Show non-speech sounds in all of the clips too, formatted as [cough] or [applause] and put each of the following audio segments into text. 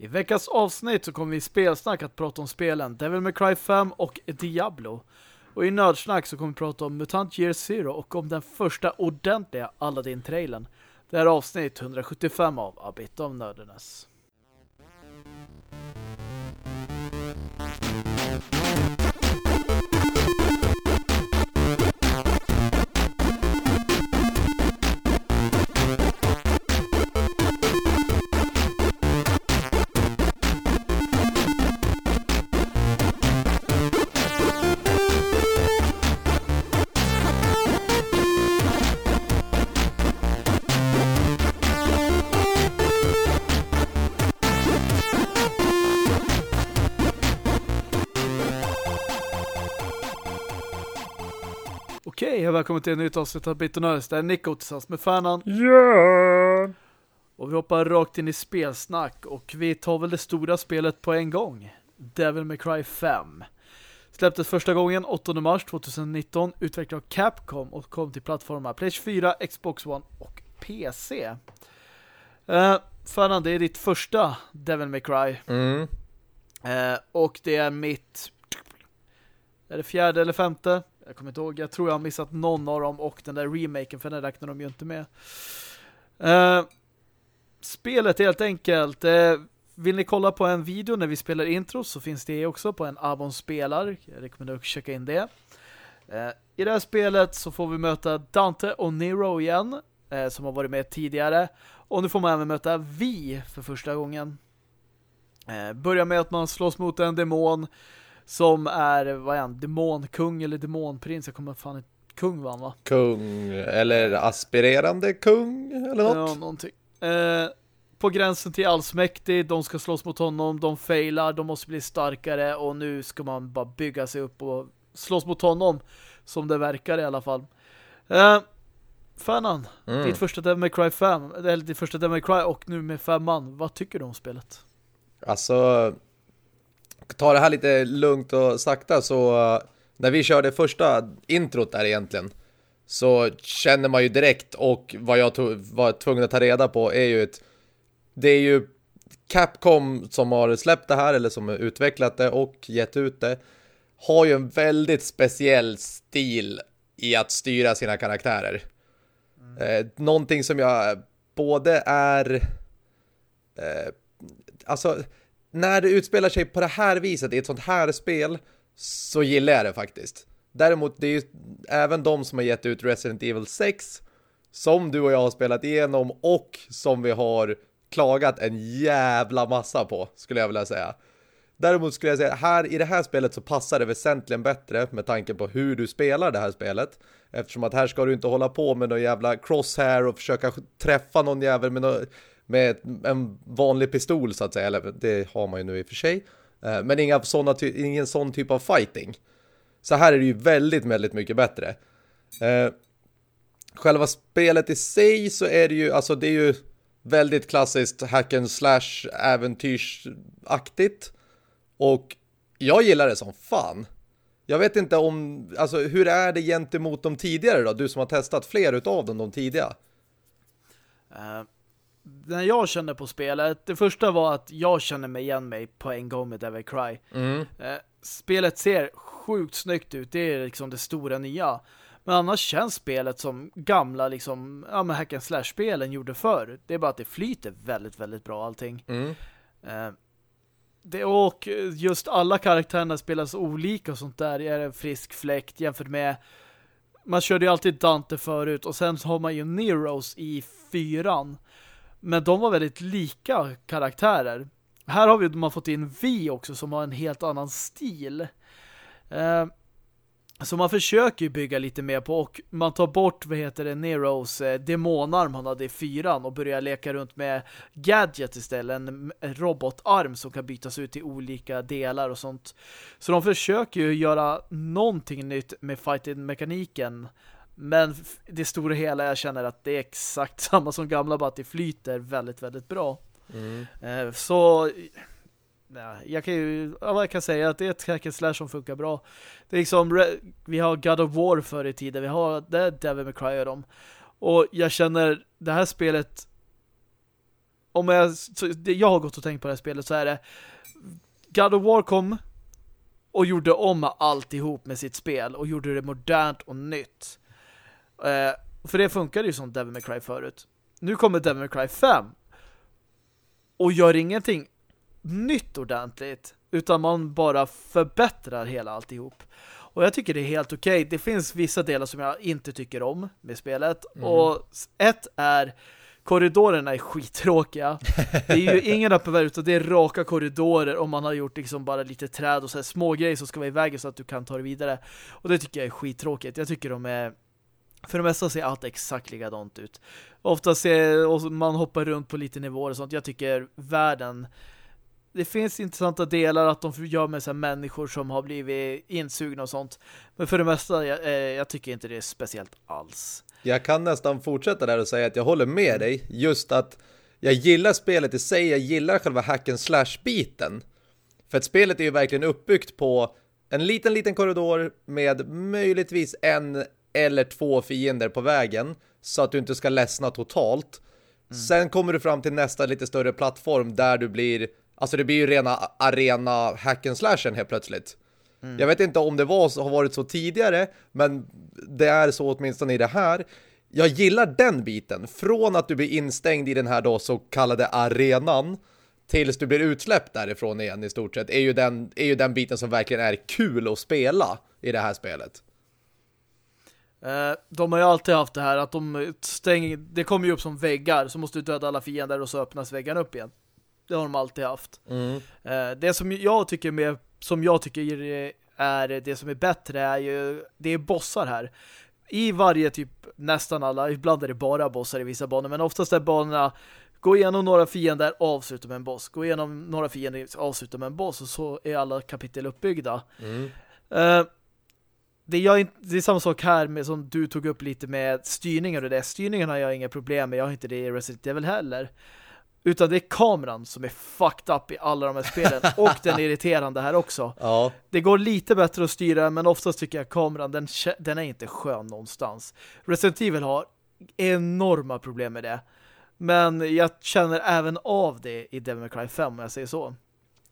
I veckans avsnitt så kommer vi i spelsnack att prata om spelen Devil May Cry 5 och Diablo. Och i nördsnack så kommer vi prata om Mutant Year Zero och om den första ordentliga Aladdin-trailen. Det är avsnitt 175 av A Bit of Nörderness. Välkommen till ett nytt avsnitt av Bit Nördes. Det är Nico tillsammans med Fernan. Ja! Och vi hoppar rakt in i spelsnack och vi tar väl det stora spelet på en gång. Devil May Cry 5. Släpptes första gången 8 mars 2019, utvecklad av Capcom och kom till plattformar PlayStation 4, Xbox One och PC. Uh, Fernan, det är ditt första Devil May Cry. Mm. Uh, och det är mitt är det fjärde eller femte? Jag kommer inte ihåg. Jag tror jag har missat någon av dem och den där remaken för den räknar de ju inte med. Uh, spelet helt enkelt. Uh, vill ni kolla på en video när vi spelar intro så finns det också på en Avon spelar. Jag rekommenderar att checka in det. Uh, I det här spelet så får vi möta Dante och Nero igen som har varit med tidigare. Och nu får man även möta Vi för första gången. Börjar med att man slåss mot en demon som är, vad är han, demonkung eller demonprins, jag kommer fan inte, kung var han va? Kung, eller aspirerande kung, eller något? Ja, någonting. Eh, på gränsen till allsmäktig, de ska slåss mot honom, de failar, de måste bli starkare och nu ska man bara bygga sig upp och slåss mot honom, som det verkar i alla fall. Eh, Fanan, mm. ditt första Devil May Cry 5, eller ditt första Devil May Cry och nu med fem man, vad tycker du om spelet? Alltså, ta det här lite lugnt och sakta så uh, när vi körde första introt där egentligen så känner man ju direkt och vad jag var tvungen att ta reda på är ju ett det är ju Capcom som har släppt det här eller som har utvecklat det och gett ut det har ju en väldigt speciell stil i att styra sina karaktärer. Mm. Eh, någonting som jag både är eh, alltså när det utspelar sig på det här viset i ett sånt här spel så gillar jag det faktiskt. Däremot det är ju även de som har gett ut Resident Evil 6 som du och jag har spelat igenom och som vi har klagat en jävla massa på skulle jag vilja säga. Däremot skulle jag säga här i det här spelet så passar det väsentligen bättre med tanke på hur du spelar det här spelet. Eftersom att här ska du inte hålla på med någon jävla crosshair och försöka träffa någon jävel med någon med en vanlig pistol så att säga, eller det har man ju nu i och för sig. Eh, men inga såna, ingen sån typ av fighting. Så här är det ju väldigt, väldigt mycket bättre. Eh, själva spelet i sig så är det ju, alltså det är ju väldigt klassiskt hack and slash äventyrsaktigt. Och jag gillar det som fan. Jag vet inte om, alltså hur är det gentemot de tidigare då? Du som har testat fler utav dem, de tidiga. Uh, när jag kände på spelet, det första var att jag kände mig igen mig på en gång med Devil Cry. Mm. Eh, spelet ser sjukt snyggt ut, det är liksom det stora nya. Men annars känns spelet som gamla liksom, ja men hack and slash-spelen gjorde förr. Det är bara att det flyter väldigt, väldigt bra allting. Mm. Eh, det, och just alla karaktärerna spelas olika och sånt där. är en frisk fläkt jämfört med man körde ju alltid Dante förut och sen har man ju Neros i fyran men de var väldigt lika karaktärer. Här har vi man fått in Vi också som har en helt annan stil. Eh, så man försöker ju bygga lite mer på och man tar bort, vad heter det, Neros eh, demonarm han hade i fyran och börjar leka runt med gadget istället, en, en robotarm som kan bytas ut i olika delar och sånt. Så de försöker ju göra någonting nytt med fighting-mekaniken men det stora hela jag känner att det är exakt [laughs] samma som gamla bara att det flyter väldigt, väldigt bra. Mm. Eh, så nej, jag kan ju jag kan säga att det är ett hack slash som funkar bra. Det är liksom vi har God of War förr i tiden. Vi har det Devil May Cry och dem. Och jag känner det här spelet om jag, det, jag har gått och tänkt på det här spelet så är det God of War kom och gjorde om alltihop med sitt spel och gjorde det modernt och nytt. Eh, för det funkade ju som Devil May Cry förut. Nu kommer Devil May Cry 5 och gör ingenting nytt ordentligt utan man bara förbättrar hela alltihop. Och jag tycker det är helt okej. Okay. Det finns vissa delar som jag inte tycker om med spelet. Mm. Och ett är korridorerna är skittråkiga. Det är ju [laughs] ingen öppen värld utan det är raka korridorer om man har gjort liksom bara lite träd och så små grejer som ska vara i vägen så att du kan ta det vidare. Och det tycker jag är skittråkigt. Jag tycker de är för det mesta ser allt exakt likadant ut. Ofta ser man hoppar runt på lite nivåer och sånt. Jag tycker världen det finns intressanta delar att de gör med så människor som har blivit insugna och sånt. Men för det mesta, jag, eh, jag, tycker inte det är speciellt alls. Jag kan nästan fortsätta där och säga att jag håller med dig. Just att jag gillar spelet i sig, jag gillar själva hack slash-biten. För att spelet är ju verkligen uppbyggt på en liten, liten korridor med möjligtvis en eller två fiender på vägen så att du inte ska ledsna totalt. Mm. Sen kommer du fram till nästa lite större plattform där du blir Alltså det blir ju rena arena hack and slashen helt plötsligt. Mm. Jag vet inte om det var, har varit så tidigare, men det är så åtminstone i det här. Jag gillar den biten. Från att du blir instängd i den här då så kallade arenan tills du blir utsläppt därifrån igen i stort sett är ju den, är ju den biten som verkligen är kul att spela i det här spelet. Eh, de har ju alltid haft det här att de stänger, det kommer ju upp som väggar så måste du döda alla fiender och så öppnas väggarna upp igen. Det har de alltid haft. Mm. Uh, det som jag tycker med, som jag tycker är det som är bättre är ju det är bossar här. I varje typ, nästan alla, ibland är det bara bossar i vissa banor, men oftast är banorna gå igenom några fiender, avsluta med en boss. Gå igenom några fiender, avsluta med en boss och så är alla kapitel uppbyggda. Mm. Uh, det, jag, det är samma sak här med som du tog upp lite med styrningen och det. Styrningen har jag inga problem med. Jag har inte det i Resident Evil heller. Utan det är kameran som är fucked up i alla de här spelen. [laughs] Och den är irriterande här också. Ja. Det går lite bättre att styra men oftast tycker jag kameran, den, den är inte skön någonstans. Resident Evil har enorma problem med det. Men jag känner även av det i Devil May Cry 5 om jag säger så.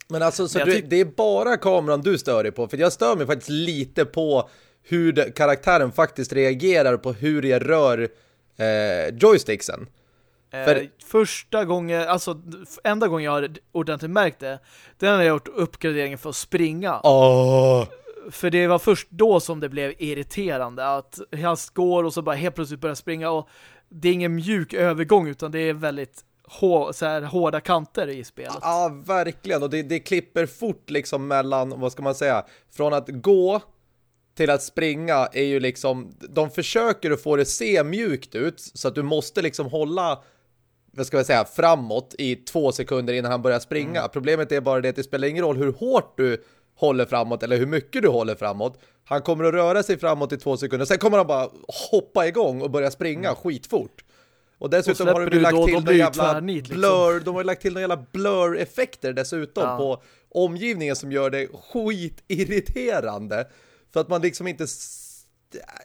Men alltså, så du, det är bara kameran du stör dig på. För jag stör mig faktiskt lite på hur det, karaktären faktiskt reagerar på hur jag rör eh, joysticksen. För... Eh, första gången, alltså enda gången jag har ordentligt märkt det, är när jag gjort uppgraderingen för att springa. Oh. För det var först då som det blev irriterande att han går och så bara helt plötsligt börjar springa och det är ingen mjuk övergång utan det är väldigt hår, så här, hårda kanter i spelet. Ja, verkligen. Och det, det klipper fort liksom mellan, vad ska man säga, från att gå till att springa är ju liksom, de försöker att få det se mjukt ut så att du måste liksom hålla vad ska jag säga, framåt i två sekunder innan han börjar springa. Mm. Problemet är bara det att det spelar ingen roll hur hårt du håller framåt eller hur mycket du håller framåt. Han kommer att röra sig framåt i två sekunder. Sen kommer han bara hoppa igång och börja springa mm. skitfort. Och dessutom och har de lagt till några jävla tvärnit, liksom. blur, de har lagt till några jävla blur-effekter dessutom ja. på omgivningen som gör det skitirriterande. Så att man liksom inte...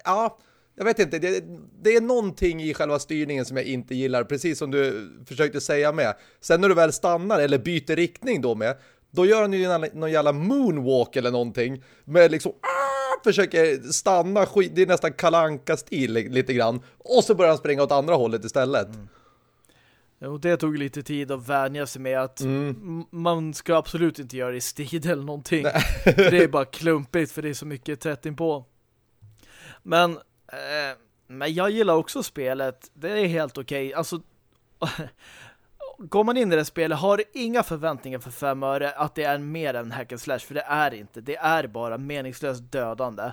Ja, jag vet inte, det, det, är någonting i själva styrningen som jag inte gillar, precis som du försökte säga med. Sen när du väl stannar eller byter riktning då med, då gör han ju någon jävla moonwalk eller någonting med liksom ah, försöker stanna det är nästan kalanka stil lite grann och så börjar han springa åt andra hållet istället. Mm. Och det tog lite tid att vänja sig med att mm. man ska absolut inte göra det i stil eller någonting. det är bara klumpigt för det är så mycket tätt inpå. Men Eh, men jag gillar också spelet. Det är helt okej. Okay. Alltså, [laughs] går man in i det spelet har inga förväntningar för fem öre att det är mer än hack and slash. För det är inte. Det är bara meningslöst dödande.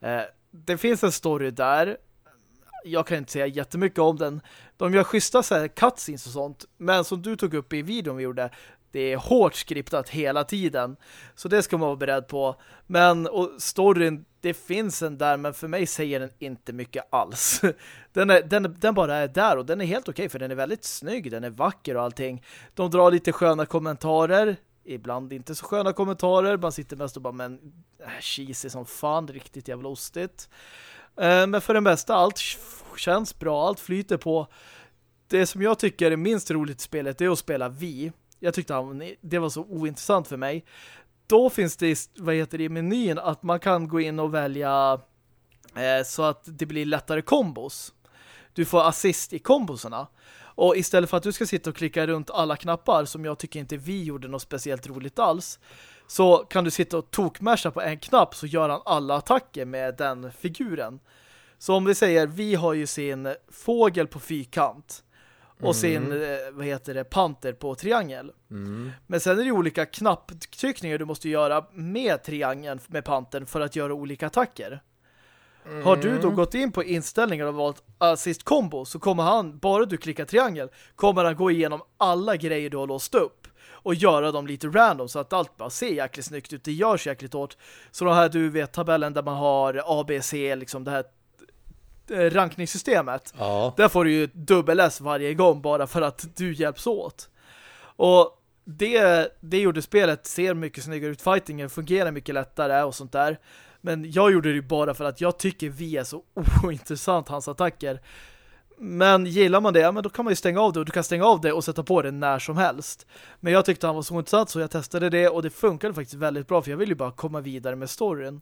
Eh, det finns en story där. Jag kan inte säga jättemycket om den. De gör schyssta så här cutscenes och sånt. Men som du tog upp i videon vi gjorde det är hårt skriptat hela tiden. Så det ska man vara beredd på. Men och storyn, det finns en där, men för mig säger den inte mycket alls. [laughs] Den, är, den, den bara är där och den är helt okej okay, för den är väldigt snygg, den är vacker och allting. De drar lite sköna kommentarer, ibland inte så sköna kommentarer. Man sitter mest och bara, men äh, cheesy som fan, riktigt jävla ostigt. Eh, men för den bästa, allt känns bra, allt flyter på det som jag tycker är minst roligt i spelet det är att spela Vi. Jag tyckte han, det var så ointressant för mig. Då finns det, vad heter det, i menyn att man kan gå in och välja eh, så att det blir lättare kombos. Du får assist i kombosarna. Och istället för att du ska sitta och klicka runt alla knappar som jag tycker inte vi gjorde något speciellt roligt alls så kan du sitta och tokmasha på en knapp så gör han alla attacker med den figuren. Så om vi säger, vi har ju sin fågel på fyrkant och mm. sin, eh, vad heter det, panter på triangel. Mm. Men sen är det olika knapptryckningar du måste göra med triangeln med pantern för att göra olika attacker. Mm. Har du då mm. gått in på inställningar och valt assist combo så kommer han, bara du klickar triangel, kommer han gå igenom alla grejer du har låst upp och göra dem lite random så att allt bara ser jäkligt snyggt ut. Det görs jäkligt hårt. Så då här du vet tabellen där man har ABC, liksom det här eh, rankningssystemet. Ja. Där får du ju dubbel S varje gång bara för att du hjälps åt. Och det, det gjorde spelet ser mycket snyggare ut. Fightingen fungerar mycket lättare och sånt där. Men jag gjorde det bara för att jag tycker vi är så [laughs] ointressant, hans attacker. Men gillar man det, men då kan man ju stänga av det och du kan stänga av det och sätta på det när som helst. Men jag tyckte han var så intressant så jag testade det och det funkade faktiskt väldigt bra för jag vill ju bara komma vidare med storyn.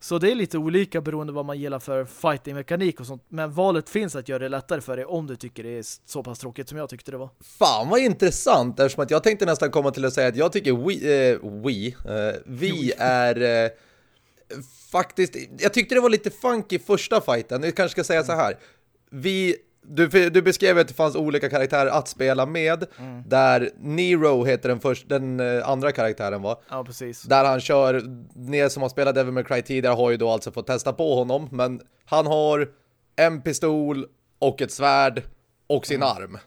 Så det är lite olika beroende vad man gillar för fighting-mekanik och sånt. Men valet finns att göra det lättare för dig om du tycker det är så pass tråkigt som jag tyckte det var. Fan vad intressant eftersom att jag tänkte nästan komma till att säga att jag tycker vi, äh, vi, äh, vi är... Äh, faktiskt, jag tyckte det var lite funky första fighten. Jag kanske ska säga så här. Vi, du, du beskrev att det fanns olika karaktärer att spela med. Mm. Där Nero heter den, först, den uh, andra karaktären va? Ja, precis. Där han kör, ni som har spelat Devil May Cry tidigare har ju då alltså fått testa på honom. Men han har en pistol och ett svärd och sin mm. arm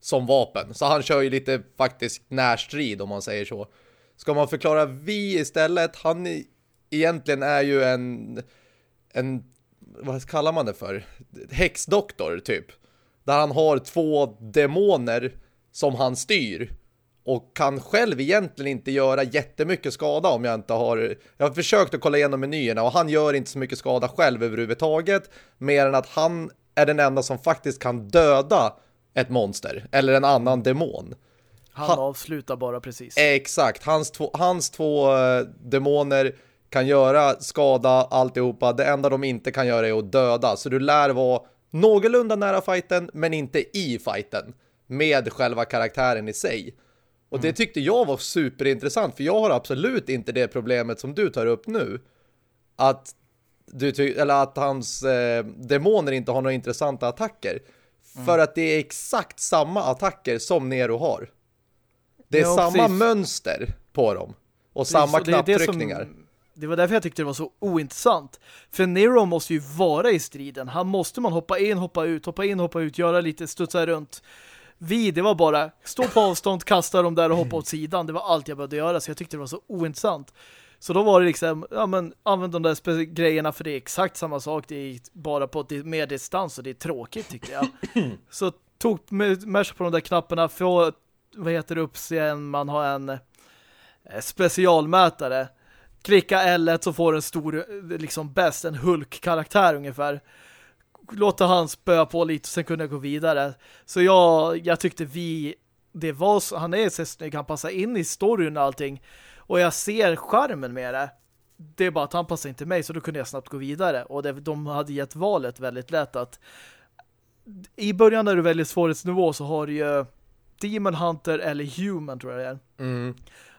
som vapen. Så han kör ju lite faktiskt närstrid om man säger så. Ska man förklara vi istället, han egentligen är ju en, en vad kallar man det för? Häxdoktor typ. Där han har två demoner som han styr. Och kan själv egentligen inte göra jättemycket skada om jag inte har... Jag har försökt att kolla igenom menyerna och han gör inte så mycket skada själv överhuvudtaget. Mer än att han är den enda som faktiskt kan döda ett monster. Eller en annan demon. Han, han avslutar bara precis. Exakt. Hans två, hans två uh, demoner kan göra skada, alltihopa. Det enda de inte kan göra är att döda. Så du lär vara någorlunda nära fighten, men inte i fighten. Med själva karaktären i sig. Och mm. det tyckte jag var superintressant, för jag har absolut inte det problemet som du tar upp nu. Att du eller att hans eh, demoner inte har några intressanta attacker. Mm. För att det är exakt samma attacker som Nero har. Det är ja, samma precis. mönster på dem. Och precis, samma knapptryckningar det var därför jag tyckte det var så ointressant. För Nero måste ju vara i striden. Han måste man hoppa in, hoppa ut, hoppa in, hoppa ut, göra lite, studsa runt. Vi, det var bara stå på avstånd, kasta dem där och hoppa åt sidan. Det var allt jag behövde göra så jag tyckte det var så ointressant. Så då var det liksom, ja men använd de där grejerna för det är exakt samma sak. Det är bara på mer distans och det är tråkigt tyckte jag. [clears throat] så tog mesh på de där knapparna för vad heter det upp sen man har en eh, specialmätare klicka L1 så får en stor, liksom bäst, en Hulk-karaktär ungefär. Låta han spöa på lite och sen kunde jag gå vidare. Så jag, jag tyckte vi, det var så, han är så snygg, han passar in i storyn och allting. Och jag ser skärmen med det. Det är bara att han passar inte mig så då kunde jag snabbt gå vidare. Och det, de hade gett valet väldigt lätt att i början när du väljer svårighetsnivå så har du ju Demon Hunter eller Human tror jag det är. Mm.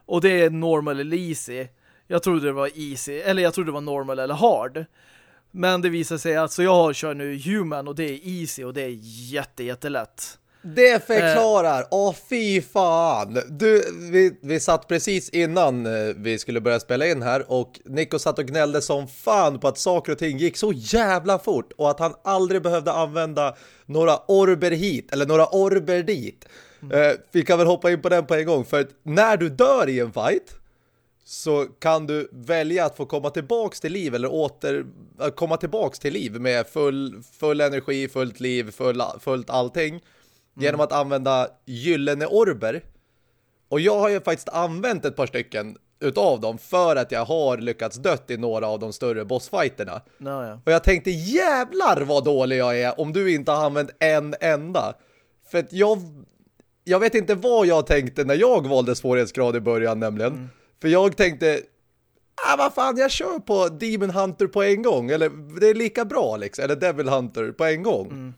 Och det är normal eller easy. Jag trodde det var easy, eller jag trodde det var normal eller hard. Men det visar sig att så jag kör nu human och det är easy och det är jätte, jättelätt. Det förklarar. Eh. Åh, eh. oh, fy fan. Du, vi, vi satt precis innan eh, vi skulle börja spela in här och Nico satt och gnällde som fan på att saker och ting gick så jävla fort och att han aldrig behövde använda några orber hit eller några orber dit. Mm. Eh, vi kan väl hoppa in på den på en gång för att när du dör i en fight så kan du välja att få komma tillbaks till liv eller åter äh, komma tillbaks till liv med full, full energi, fullt liv, full, fullt allting mm. genom att använda gyllene orber. Och jag har ju faktiskt använt ett par stycken utav dem för att jag har lyckats dött i några av de större bossfighterna. No, ja. Och jag tänkte, jävlar vad dålig jag är om du inte har använt en enda. För att jag, jag vet inte vad jag tänkte när jag valde svårighetsgrad i början nämligen. Mm. För jag tänkte, ah vad fan, jag kör på Demon Hunter på en gång. Eller det är lika bra liksom. Eller Devil Hunter på en gång. Mm.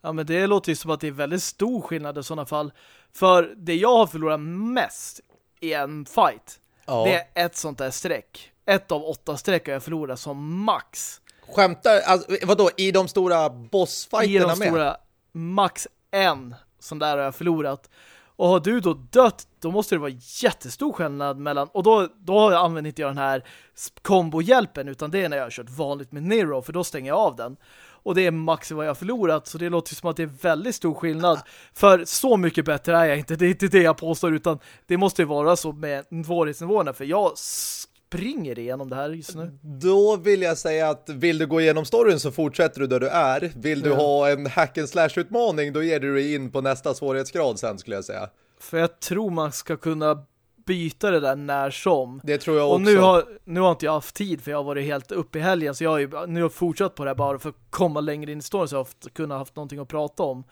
Ja, men det låter ju som att det är väldigt stor skillnad i sådana fall. För det jag har förlorat mest i en fight, ja. det är ett sånt där streck. Ett av åtta streck har jag förlorat som max. Skämtar, alltså, vadå, i de stora bossfighterna med? I de stora, max en sån där har jag förlorat. Och har du då dött, då måste det vara jättestor skillnad mellan... Och då, då använder inte jag den här kombohjälpen, utan det är när jag har kört vanligt med Nero, för då stänger jag av den. Och det är max vad jag har förlorat, så det låter som att det är väldigt stor skillnad. För så mycket bättre är jag inte, det är inte det jag påstår, utan det måste ju vara så med svårighetsnivåerna, för jag springer igenom det här just nu. Då vill jag säga att vill du gå igenom storyn så fortsätter du där du är. Vill du ja. ha en hack and slash utmaning då ger du dig in på nästa svårighetsgrad sen skulle jag säga. För jag tror man ska kunna byta det där när som. Det tror jag också. Och nu har, nu har inte jag haft tid för jag har varit helt uppe i helgen så jag har ju nu har fortsatt på det här bara för att komma längre in i storyn så jag har kunnat haft någonting att prata om.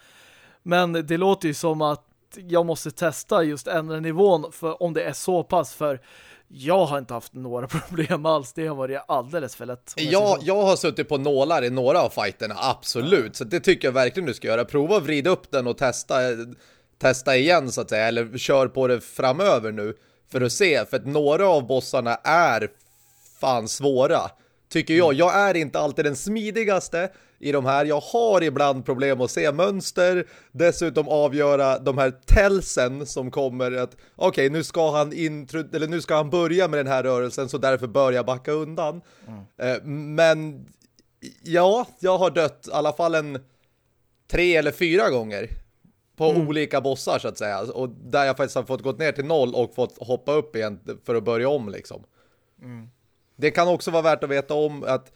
Men det låter ju som att jag måste testa just ändra nivån för om det är så pass för jag har inte haft några [laughs] problem alls. Det har varit alldeles för lätt. Ja, jag har suttit på nålar i några av fighterna, absolut. Så det tycker jag verkligen du ska göra. Prova att vrida upp den och testa, testa igen så att säga. Eller kör på det framöver nu för att se. För att några av bossarna är fan svåra. Tycker jag. Jag är inte alltid den smidigaste i de här. Jag har ibland problem att se mönster. Dessutom avgöra de här tälsen som kommer att okej, okay, nu ska han intro eller nu ska han börja med den här rörelsen så därför bör jag backa undan. Mm. Eh, men ja, jag har dött i alla fall en tre eller fyra gånger på mm. olika bossar så att säga. Och där jag faktiskt har fått gått ner till noll och fått hoppa upp igen för att börja om liksom. Mm. Det kan också vara värt att veta om att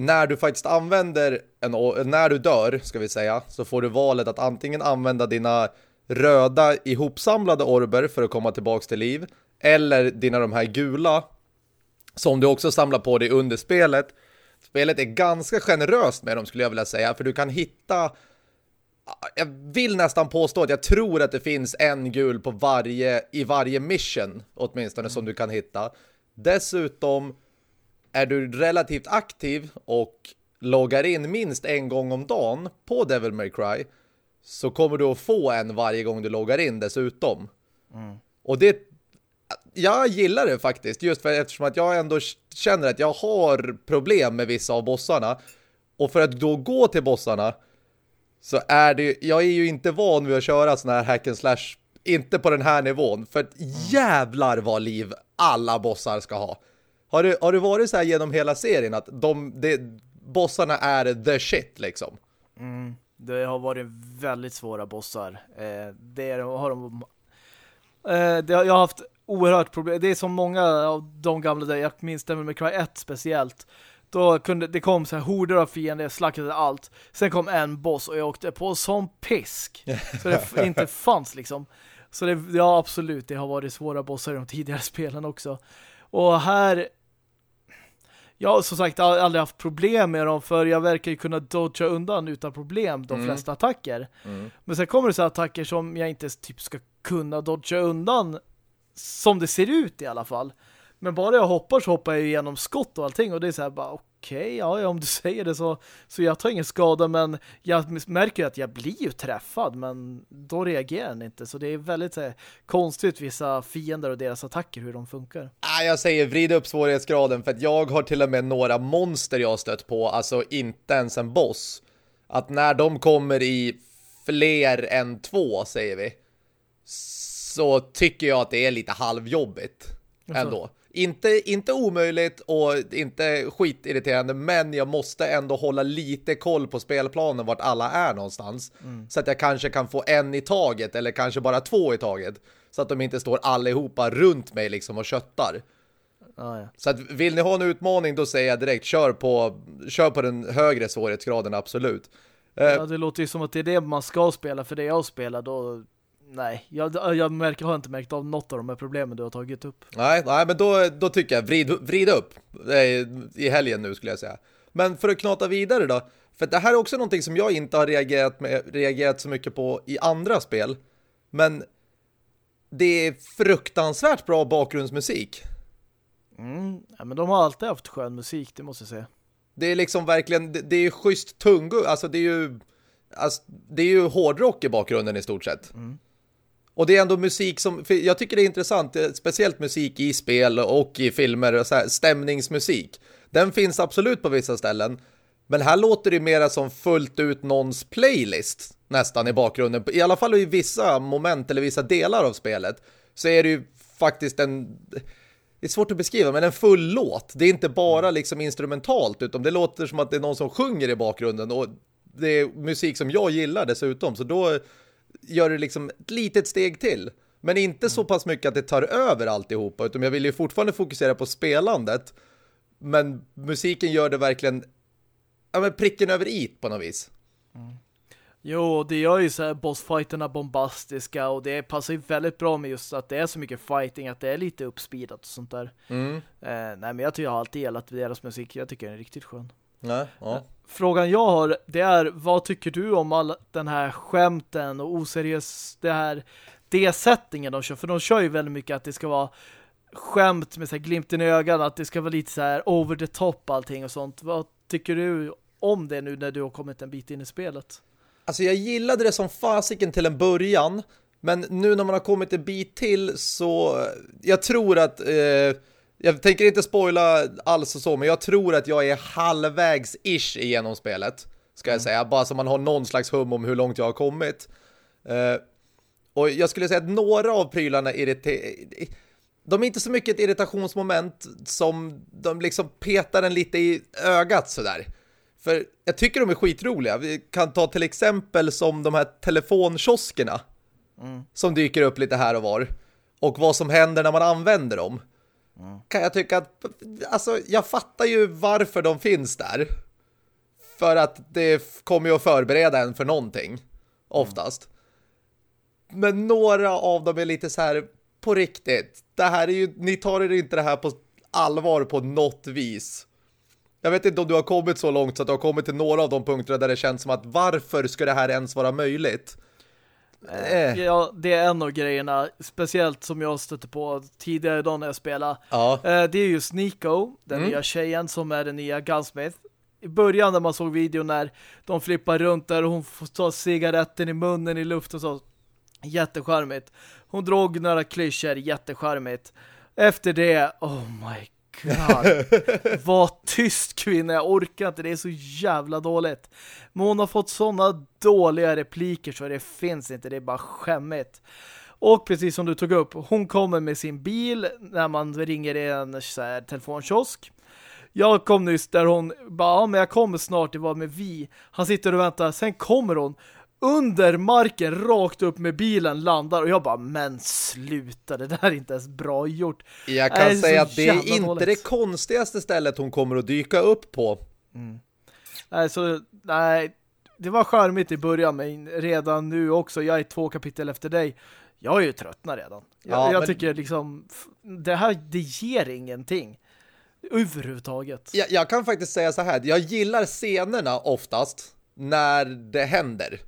när du faktiskt använder en, när du dör ska vi säga så får du valet att antingen använda dina röda ihopsamlade orber för att komma tillbaks till liv eller dina de här gula som du också samlar på dig under spelet. Spelet är ganska generöst med dem skulle jag vilja säga för du kan hitta jag vill nästan påstå att jag tror att det finns en gul på varje i varje mission åtminstone mm. som du kan hitta. Dessutom är du relativt aktiv och loggar in minst en gång om dagen på Devil May Cry så kommer du att få en varje gång du loggar in dessutom. Mm. Och det jag gillar det faktiskt just för eftersom att jag ändå känner att jag har problem med vissa av bossarna och för att då gå till bossarna så är det jag är ju inte van vid att köra såna här hack and slash inte på den här nivån för att jävlar vad liv alla bossar ska ha. Har det, har det varit så här genom hela serien att de, de bossarna är the shit liksom? Mm, det har varit väldigt svåra bossar. Eh, det har de... Eh, det har, jag har haft oerhört problem. Det är som många av de gamla där, jag minns det med Cry 1 speciellt. Då kunde, det kom så här horder av fiender, jag slaktade allt. Sen kom en boss och jag åkte på som pisk. Så det inte [laughs] fanns liksom. Så det, ja absolut, det har varit svåra bossar i de tidigare [laughs] spelen också. Och här jag har som sagt aldrig haft problem med dem för jag verkar ju kunna dodga undan utan problem de mm. flesta attacker. Mm. Men sen kommer det så attacker som jag inte typ ska kunna dodga undan som det ser ut i alla fall. Men bara jag hoppar så hoppar jag igenom skott och allting och det är så här bara okej, okay, ja, om du [laughs] säger det så, så jag tar ingen skada men jag märker att jag blir ju träffad men då reagerar den inte så det är väldigt här, konstigt vissa fiender och deras attacker hur de funkar. Jag säger vrida upp svårighetsgraden för att jag har till och med några monster jag har stött på, alltså inte ens en boss. Att när de kommer i fler än två säger vi så tycker jag att det är lite halvjobbigt ändå. Inte, inte omöjligt och inte skitirriterande men jag måste ändå hålla lite koll på spelplanen vart alla är någonstans. Mm. Så att jag kanske kan få en i taget eller kanske bara två i taget. Så att de inte står allihopa runt mig liksom och köttar. Ah, ja. Så att vill ni ha en utmaning då säger jag direkt kör på, kör på den högre svårighetsgraden absolut. Ja, eh, det låter ju som att det är det man ska spela för det jag spelar då nej, jag, jag märker, har inte märkt av något av de här problemen du har tagit upp. Nej, nej men då, då tycker jag vrid, vrid upp i helgen nu skulle jag säga. Men för att knata vidare då, För det här är också någonting som jag inte har reagerat, med, reagerat så mycket på i andra spel. Men det är fruktansvärt bra bakgrundsmusik. Mm. Ja, men de har alltid haft skön musik, det måste jag säga. Det är liksom verkligen, det, det är schysst tungo, alltså det är ju alltså, det är ju hårdrock i bakgrunden i stort sett. Mm. Och det är ändå musik som, jag tycker det är intressant, eh, speciellt musik i spel och i filmer, och så här, stämningsmusik. Den finns absolut på vissa ställen, men här låter det mera som fullt ut någons playlist nästan i bakgrunden. I alla fall i vissa moment eller vissa delar av spelet så är det ju faktiskt en... Det är svårt att beskriva, men en full låt. Det är inte bara liksom instrumentalt, utan det låter som att det är någon som sjunger i bakgrunden. Och det är musik som jag gillar dessutom, så då gör det liksom ett litet steg till. Men inte så pass mycket att det tar över alltihopa, utan jag vill ju fortfarande fokusera på spelandet. Men musiken gör det verkligen ja, men pricken över it på något vis. Mm. Jo, det gör ju så här bossfighterna bombastiska och det passar ju väldigt bra med just att det är så mycket fighting att det är lite uppspeedat och sånt där. Mm. Eh, nej, men jag tycker jag har alltid gillat deras musik. Jag tycker den är riktigt skön. Nej, ja. Frågan jag har, det är vad tycker du om all den här skämten och oseriös, det här det settingen de kör, för de kör ju väldigt mycket att det ska vara skämt med så här glimten i ögat, att det ska vara lite så här over the top allting och sånt. Vad tycker du om det nu när du har kommit en bit in i spelet? Alltså jag gillade det som fasiken till en början, men nu när man har kommit en bit till så jag tror att eh, jag tänker inte spoila alls och så, men jag tror att jag är halvvägs-ish igenom spelet, ska jag mm. säga. Bara så man har någon slags hum om hur långt jag har kommit. Uh, och jag skulle säga att några av prylarna irriterar... De är inte så mycket ett irritationsmoment som de liksom petar en lite i ögat sådär. För jag tycker de är skitroliga. Vi kan ta till exempel som de här telefonkioskerna mm. som dyker upp lite här och var. Och vad som händer när man använder dem. Mm. Kan jag tycka att alltså jag fattar ju varför de finns där. För att det kommer ju att förbereda en för någonting. Oftast. Mm. Men några av dem är lite så här på riktigt. Det här är ju, ni tar er inte det här på allvar på något vis. Jag vet inte om du har kommit så långt så att du har kommit till några av de punkterna där det känns som att varför ska det här ens vara möjligt? Eh. Ja, det är en av grejerna, speciellt som jag stötte på tidigare idag när jag spelade. Ja. Eh, det är just Nico, den mm. nya tjejen som är den nya Gunsmith. I början när man såg videon när de flippar runt där och hon får ta cigaretten i munnen i luften och så. Jättecharmigt. Hon drog några klyschor, jättecharmigt. Efter det, oh my god. Var [laughs] tyst kvinna, jag orkar inte, det är så jävla dåligt. Men hon har fått sådana dåliga repliker så det finns inte, det är bara skämmigt. Och precis som du tog upp, hon kommer med sin bil när man ringer i en så här, telefonkiosk. Jag kom nyss där hon bara, ja men jag kommer snart, det var med vi. Han sitter och väntar, sen kommer hon under marken rakt upp med bilen landar och jag bara, men sluta, det där är inte ens bra gjort. Jag kan säga att det är inte dåligt. det konstigaste stället hon kommer att dyka upp på. Mm. Nej, så, nej, det var charmigt i början, men redan nu också, jag är två kapitel efter dig. Jag är ju tröttnat redan. Jag, ja, jag men... tycker liksom, det här, det ger ingenting. Överhuvudtaget. Jag, jag kan faktiskt säga så här, jag gillar scenerna oftast när det händer.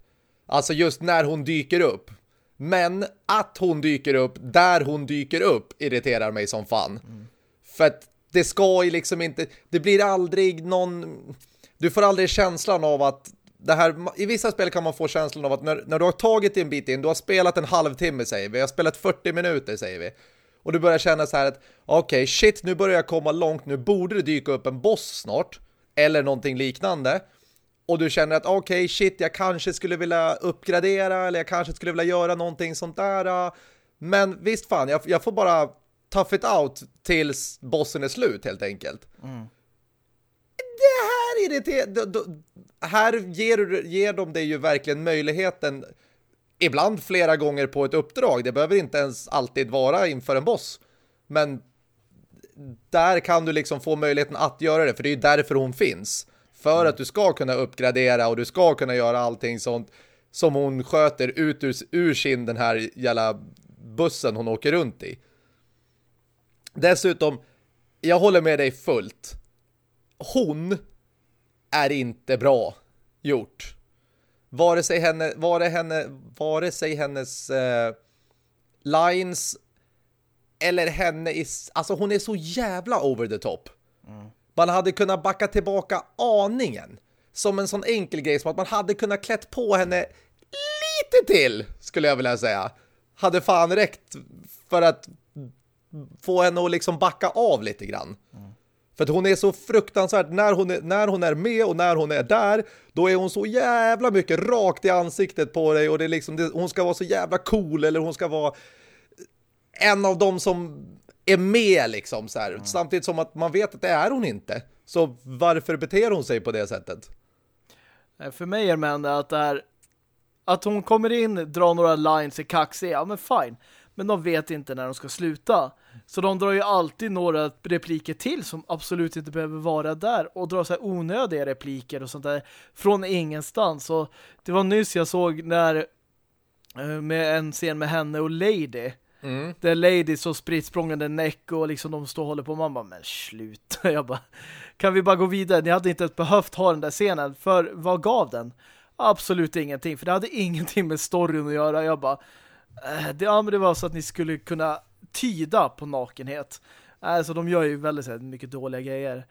Alltså just när hon dyker upp. Men att hon dyker upp där hon dyker upp irriterar mig som fan. Mm. För att det ska ju liksom inte... Det blir aldrig någon... Du får aldrig känslan av att det här, I vissa spel kan man få känslan av att när, när du har tagit en bit in, du har spelat en halvtimme säger vi, jag har spelat 40 minuter säger vi. Och du börjar känna så här att okej, okay, shit, nu börjar jag komma långt, nu borde det dyka upp en boss snart. Eller någonting liknande och du känner att okej, okay, shit, jag kanske skulle vilja uppgradera eller jag kanske skulle vilja göra någonting sånt där. Men visst fan, jag, jag får bara tough it out tills bossen är slut helt enkelt. Mm. Det här är det här ger, ger de dig ju verkligen möjligheten ibland flera gånger på ett uppdrag. Det behöver inte ens alltid vara inför en boss. Men där kan du liksom få möjligheten att göra det, för det är ju därför hon finns. För mm. att du ska kunna uppgradera och du ska kunna göra allting sånt som hon sköter ut ur, ur sin den här jävla bussen hon åker runt i. Dessutom, jag håller med dig fullt. Hon är inte bra gjort. Vare sig, henne, vare henne, vare sig hennes eh, lines eller henne i, alltså hon är så jävla over the top. Mm. Man hade kunnat backa tillbaka aningen. Som en sån enkel grej som att man hade kunnat klätt på henne lite till, skulle jag vilja säga. Hade fan räckt för att få henne att liksom backa av lite grann. Mm. För att hon är så fruktansvärt, när hon, är, när hon är med och när hon är där, då är hon så jävla mycket rakt i ansiktet på dig och det är liksom, det, hon ska vara så jävla cool eller hon ska vara en av dem som är med liksom så här. Mm. Samtidigt som att man vet att det är hon inte. Så varför beter hon sig på det sättet? För mig är det att det är att hon kommer in, drar några lines i kaxig, ja men fine. Men de vet inte när de ska sluta. Så de drar ju alltid några repliker till som absolut inte behöver vara där och drar så här onödiga repliker och sånt där från ingenstans. Och det var nyss jag såg när eh, med en scen med henne och Lady Mm. Där ladies som spritt språngande näck och liksom de står och håller på. Man bara, men sluta. [laughs] Jag bara, kan vi bara gå vidare? Ni hade inte behövt ha den där scenen. För vad gav den? Absolut ingenting. För det hade [laughs] ingenting med storyn att göra. Jag bara, äh, det, ja, men det var så att ni skulle kunna tyda på nakenhet. Alltså de gör ju väldigt här, mycket dåliga grejer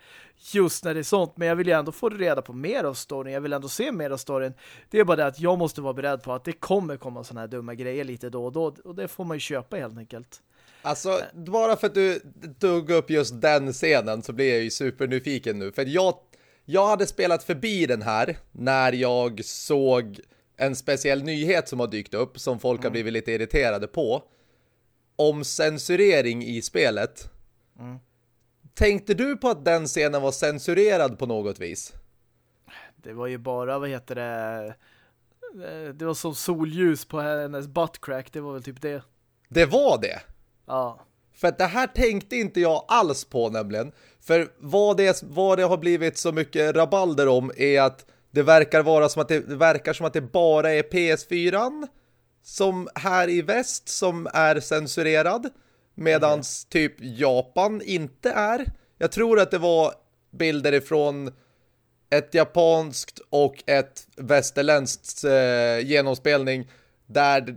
just när det är sånt. Men jag vill ju ändå få reda på mer av storyn. Jag vill ändå se mer av storyn. Det är bara det att jag måste vara beredd på att det kommer komma såna här dumma grejer lite då och då. Och det får man ju köpa helt enkelt. Alltså, bara för att du tog upp just den scenen så blir jag ju supernyfiken nu. För jag, jag hade spelat förbi den här när jag såg en speciell nyhet som har dykt upp som folk mm. har blivit lite irriterade på. Om censurering i spelet. Mm. Tänkte du på att den scenen var censurerad på något vis? Det var ju bara, vad heter det... Eh, det var som solljus på hennes buttcrack, det var väl typ det. Det var det? Ja. För att det här tänkte inte jag alls på nämligen. För vad det, vad det har blivit så mycket rabalder om är att det verkar vara som att det, det verkar som att det bara är PS4 som här i väst som är censurerad. Medans mm. typ Japan inte är. Jag tror att det var bilder ifrån ett japanskt och ett västerländskt eh, genomspelning där,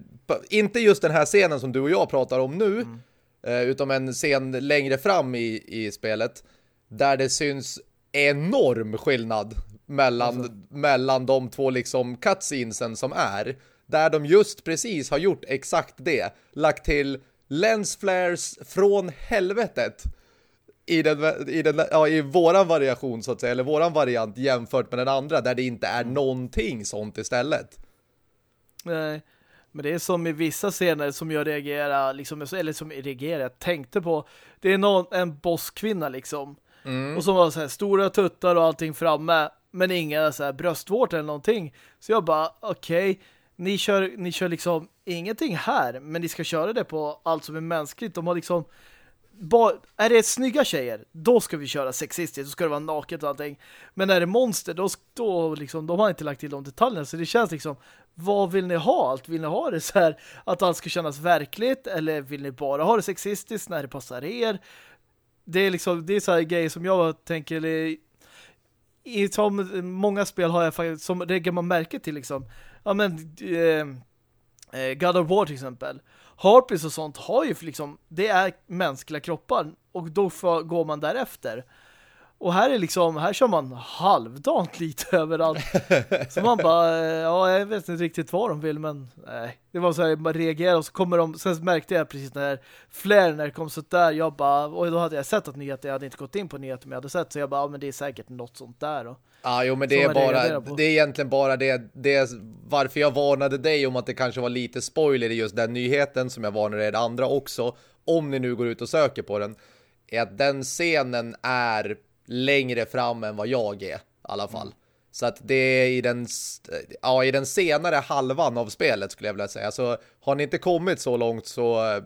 inte just den här scenen som du och jag pratar om nu, mm. eh, utan en scen längre fram i, i spelet, där det syns enorm skillnad mellan, alltså. mellan de två liksom cutscenesen som är. Där de just precis har gjort exakt det. Lagt till lensflares från helvetet i, den, i, den, ja, i våran variation så att säga, eller våran variant jämfört med den andra där det inte är någonting sånt istället. Nej, men det är som i vissa scener som jag reagerar liksom, eller som jag reagerar, jag tänkte på det är någon, en bosskvinna liksom mm. och som har så här stora tuttar och allting framme men inga så här bröstvårtor eller någonting. Så jag bara, okej okay, ni kör, ni kör liksom ingenting här, men ni ska köra det på allt som är mänskligt. De har liksom ba, är det snygga tjejer, då ska vi köra sexistiskt, då ska det vara naket och allting. Men är det monster, då, då liksom, de har inte lagt till de detaljerna. Så det känns liksom, vad vill ni ha allt? Vill ni ha det så här att allt ska kännas verkligt? Eller vill ni bara ha det sexistiskt när det passar er? Det är liksom, det är så här grejer som jag tänker i som många spel har jag faktiskt, som lägger man märke till liksom ja men ehm, eh, God of War till exempel. Harpies och sånt har ju liksom, det är mänskliga kroppar och då får, går man därefter. Och här är liksom, här kör man halvdant lite [laughs] överallt. så man bara, eh, ja jag vet inte riktigt vad de vill men nej. Det var så här, man reagerar och så kommer de, sen märkte jag precis när Flair när det kom så där, jag bara, och då hade jag sett att nyheter, jag hade inte gått in på nyheter men jag hade sett så jag bara, ja men det är säkert något sånt där. Och, Ja, jo, men det är bara det är egentligen bara det, det varför jag varnade dig om att det kanske var lite spoiler i just den nyheten som jag varnade er andra också, om ni nu går ut och söker på den, är att den scenen är längre fram än vad jag är i alla fall. Mm. Så att det är i den, ja, i den senare halvan av spelet skulle jag vilja säga. Så har ni inte kommit så långt så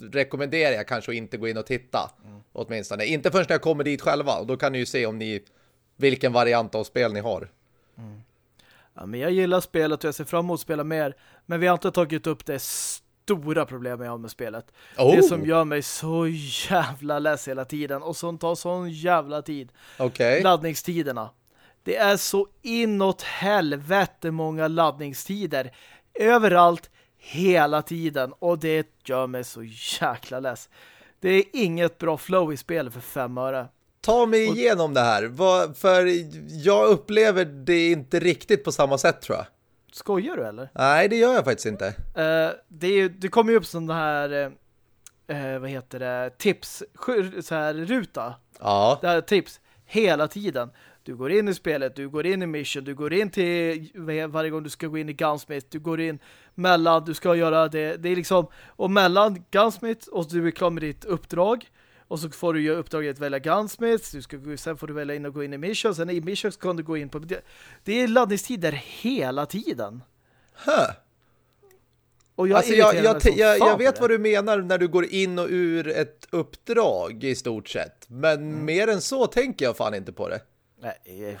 rekommenderar jag kanske att inte gå in och titta. Mm. Åtminstone. Inte först när jag kommer dit själva. Och då kan ni ju se om ni vilken variant av spel ni har. Mm. Ja, men jag gillar spelet och jag ser fram emot att spela mer. Men vi har inte tagit upp det stora problemet jag har med spelet. Oh. Det som gör mig så jävla less hela tiden och som tar sån jävla tid. Okay. Laddningstiderna. Det är så inåt helvete många laddningstider. Överallt, hela tiden. Och det gör mig så jäkla less. Det är inget bra flow i spelet för fem öre. Ta mig igenom det här. för jag upplever det inte riktigt på samma sätt tror jag. Skojar du eller? Nej, det gör jag faktiskt inte. Uh, det, är, det kommer ju upp sån här uh, vad heter det? Tips, så här ruta. Ja. Det här tips hela tiden. Du går in i spelet, du går in i mission, du går in till varje gång du ska gå in i Gunsmith, du går in mellan, du ska göra det. Det är liksom, och mellan Gunsmith och du är klar med ditt uppdrag och så får du ju uppdraget att välja Gunsmith, du ska, sen får du välja in och gå in i mission, sen i mission kan du gå in på... Det, det är laddningstider hela tiden. Huh. Och jag, alltså jag, jag, jag, jag vet vad du menar när du går in och ur ett uppdrag i stort sett. Men mm. mer än så tänker jag fan inte på det. Nej,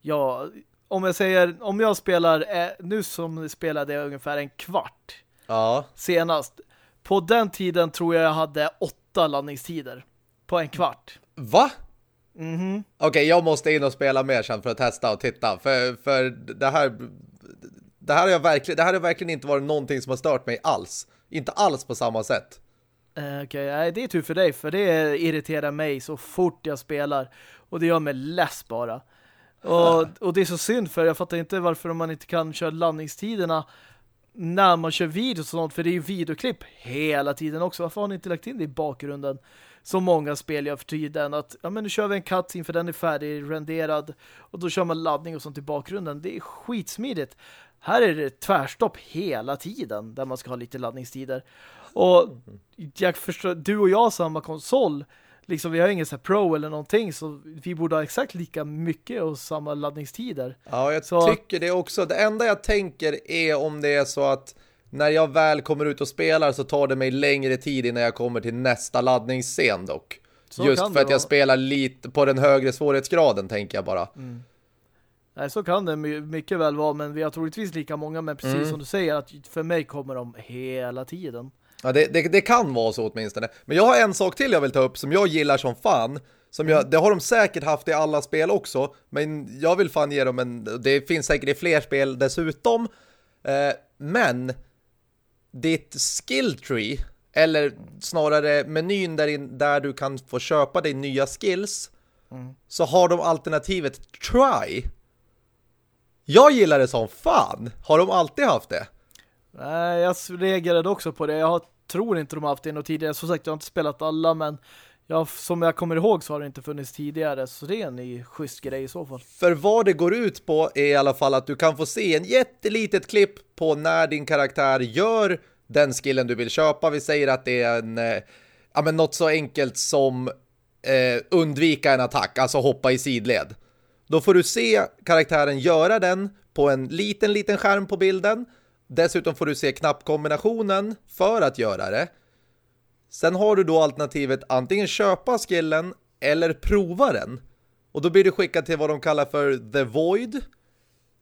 ja, om jag säger, om jag spelar, eh, nu som spelade jag ungefär en kvart ja. senast. På den tiden tror jag jag hade åtta landningstider på en kvart. Va? Mm -hmm. Okej, okay, jag måste in och spela mer sen för att testa och titta. För, för det här det här, har jag verkligen, det här har verkligen inte varit någonting som har stört mig alls. Inte alls på samma sätt. Uh, Okej, okay. det är tur för dig för det irriterar mig så fort jag spelar. Och det gör mig less bara. Och, [laughs] och det är så synd för jag fattar inte varför man inte kan köra landningstiderna när man kör videos och sånt. För det är ju videoklipp hela tiden också. Varför har ni inte lagt in det i bakgrunden? Så många spel gör för tiden. Att ja, men nu kör vi en cutscene för den är färdig renderad. Och då kör man laddning och sånt i bakgrunden. Det är skitsmidigt. Här är det tvärstopp hela tiden där man ska ha lite laddningstider. Och jag förstår, du och jag har samma konsol liksom vi har ingen så Pro eller någonting så vi borde ha exakt lika mycket och samma laddningstider. Ja, jag så... tycker det också. Det enda jag tänker är om det är så att när jag väl kommer ut och spelar så tar det mig längre tid innan jag kommer till nästa laddningsscen dock. Så Just för att jag spelar lite på den högre svårighetsgraden tänker jag bara. Mm. Nej, så kan det mycket väl vara, men vi har troligtvis lika många, men precis mm. som du säger, att för mig kommer de hela tiden. Ja, det, det, det, kan vara så åtminstone. Men jag har en sak till jag vill ta upp som jag gillar som fan. Som jag, mm. det har de säkert haft i alla spel också. Men jag vill fan ge dem en... Det finns säkert i fler spel dessutom. Eh, men ditt skill tree, eller snarare menyn där, in, där du kan få köpa dig nya skills, mm. så har de alternativet try. Jag gillar det som fan. Har de alltid haft det? Nej, jag reagerade också på det. Jag tror inte de har haft det något tidigare. Som sagt, jag har inte spelat alla, men jag, som jag kommer ihåg så har det inte funnits tidigare. Så det är en ny schysst grej i så fall. För vad det går ut på är i alla fall att du kan få se en jättelitet klipp på när din karaktär gör den skillen du vill köpa. Vi säger att det är en, eh, ja, men något så enkelt som eh, undvika en attack, alltså hoppa i sidled. Då får du se karaktären göra den på en liten, liten skärm på bilden. Dessutom får du se knappkombinationen för att göra det. Sen har du då alternativet antingen köpa skillen eller prova den. Och då blir du skickad till vad de kallar för The Void.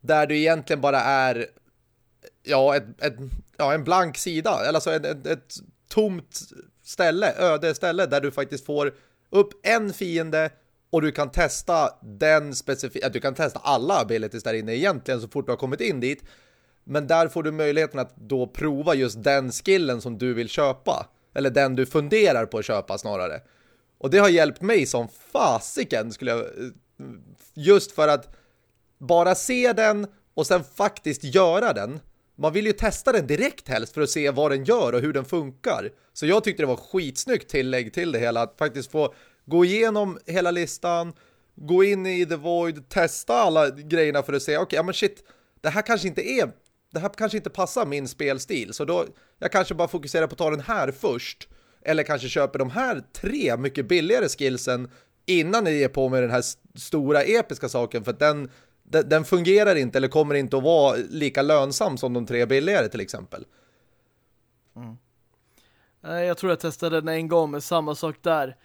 Där du egentligen bara är ja, ett, ett, ja en blank sida. Alltså ett, ett, ett tomt ställe, öde ställe där du faktiskt får upp en fiende och du kan testa den specifika, du kan testa alla abilities där inne egentligen så fort du har kommit in dit. Men där får du möjligheten att då prova just den skillen som du vill köpa. Eller den du funderar på att köpa snarare. Och det har hjälpt mig som fasiken skulle jag... Eh, just för att bara se den och sen faktiskt göra den. Man vill ju testa den direkt helst för att se vad den gör och hur den funkar. Så jag tyckte det var skitsnyggt tillägg till det hela. Att faktiskt få gå igenom hela listan, gå in i The Void, testa alla grejerna för att se, okej, okay, ja men shit, det här kanske inte är, det här kanske inte passar min spelstil, så då, jag kanske bara fokuserar på att ta den här först, eller kanske köper de här tre mycket billigare skillsen innan ni ger på med den här stora episka saken, för att den, den, den fungerar inte eller kommer inte att vara lika lönsam som de tre billigare till exempel. Mm. Jag tror jag testade den en gång med samma sak där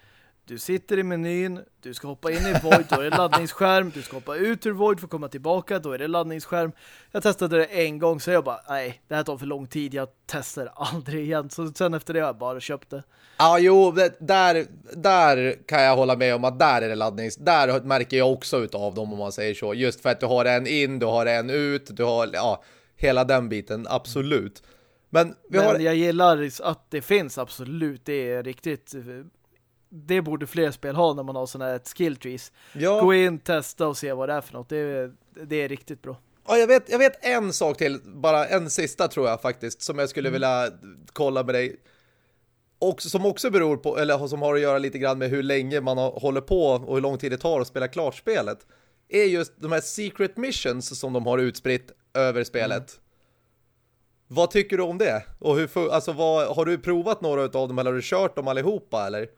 du sitter i menyn, du ska hoppa in i Void, då är det laddningsskärm, du ska hoppa ut ur Void för att komma tillbaka, då är det laddningsskärm. Jag testade det en gång så jag bara, nej, det här tar för lång tid, jag testar aldrig igen. Så sen efter det har jag bara köpt det. Ja, jo, där, där kan jag hålla med om att där är det laddnings. Där märker jag också utav dem om man säger så. Just för att du har en in, du har en ut, du har, ja, hela den biten, absolut. Men, vi Men har... jag gillar att det finns, absolut. Det är riktigt det borde fler spel ha när man har sådana här skill trees. Ja. Gå in, testa och se vad det är för något. Det är, det är riktigt bra. Ja, jag vet, jag vet en sak till, bara en sista tror jag faktiskt, som jag skulle mm. vilja kolla med dig. Och som också beror på, eller som har att göra lite grann med hur länge man håller på och hur lång tid det tar att spela klart spelet. Är just de här secret missions som de har utspritt över spelet. Mm. Vad tycker du om det? Och hur, alltså vad, har du provat några av dem eller har du kört dem allihopa eller?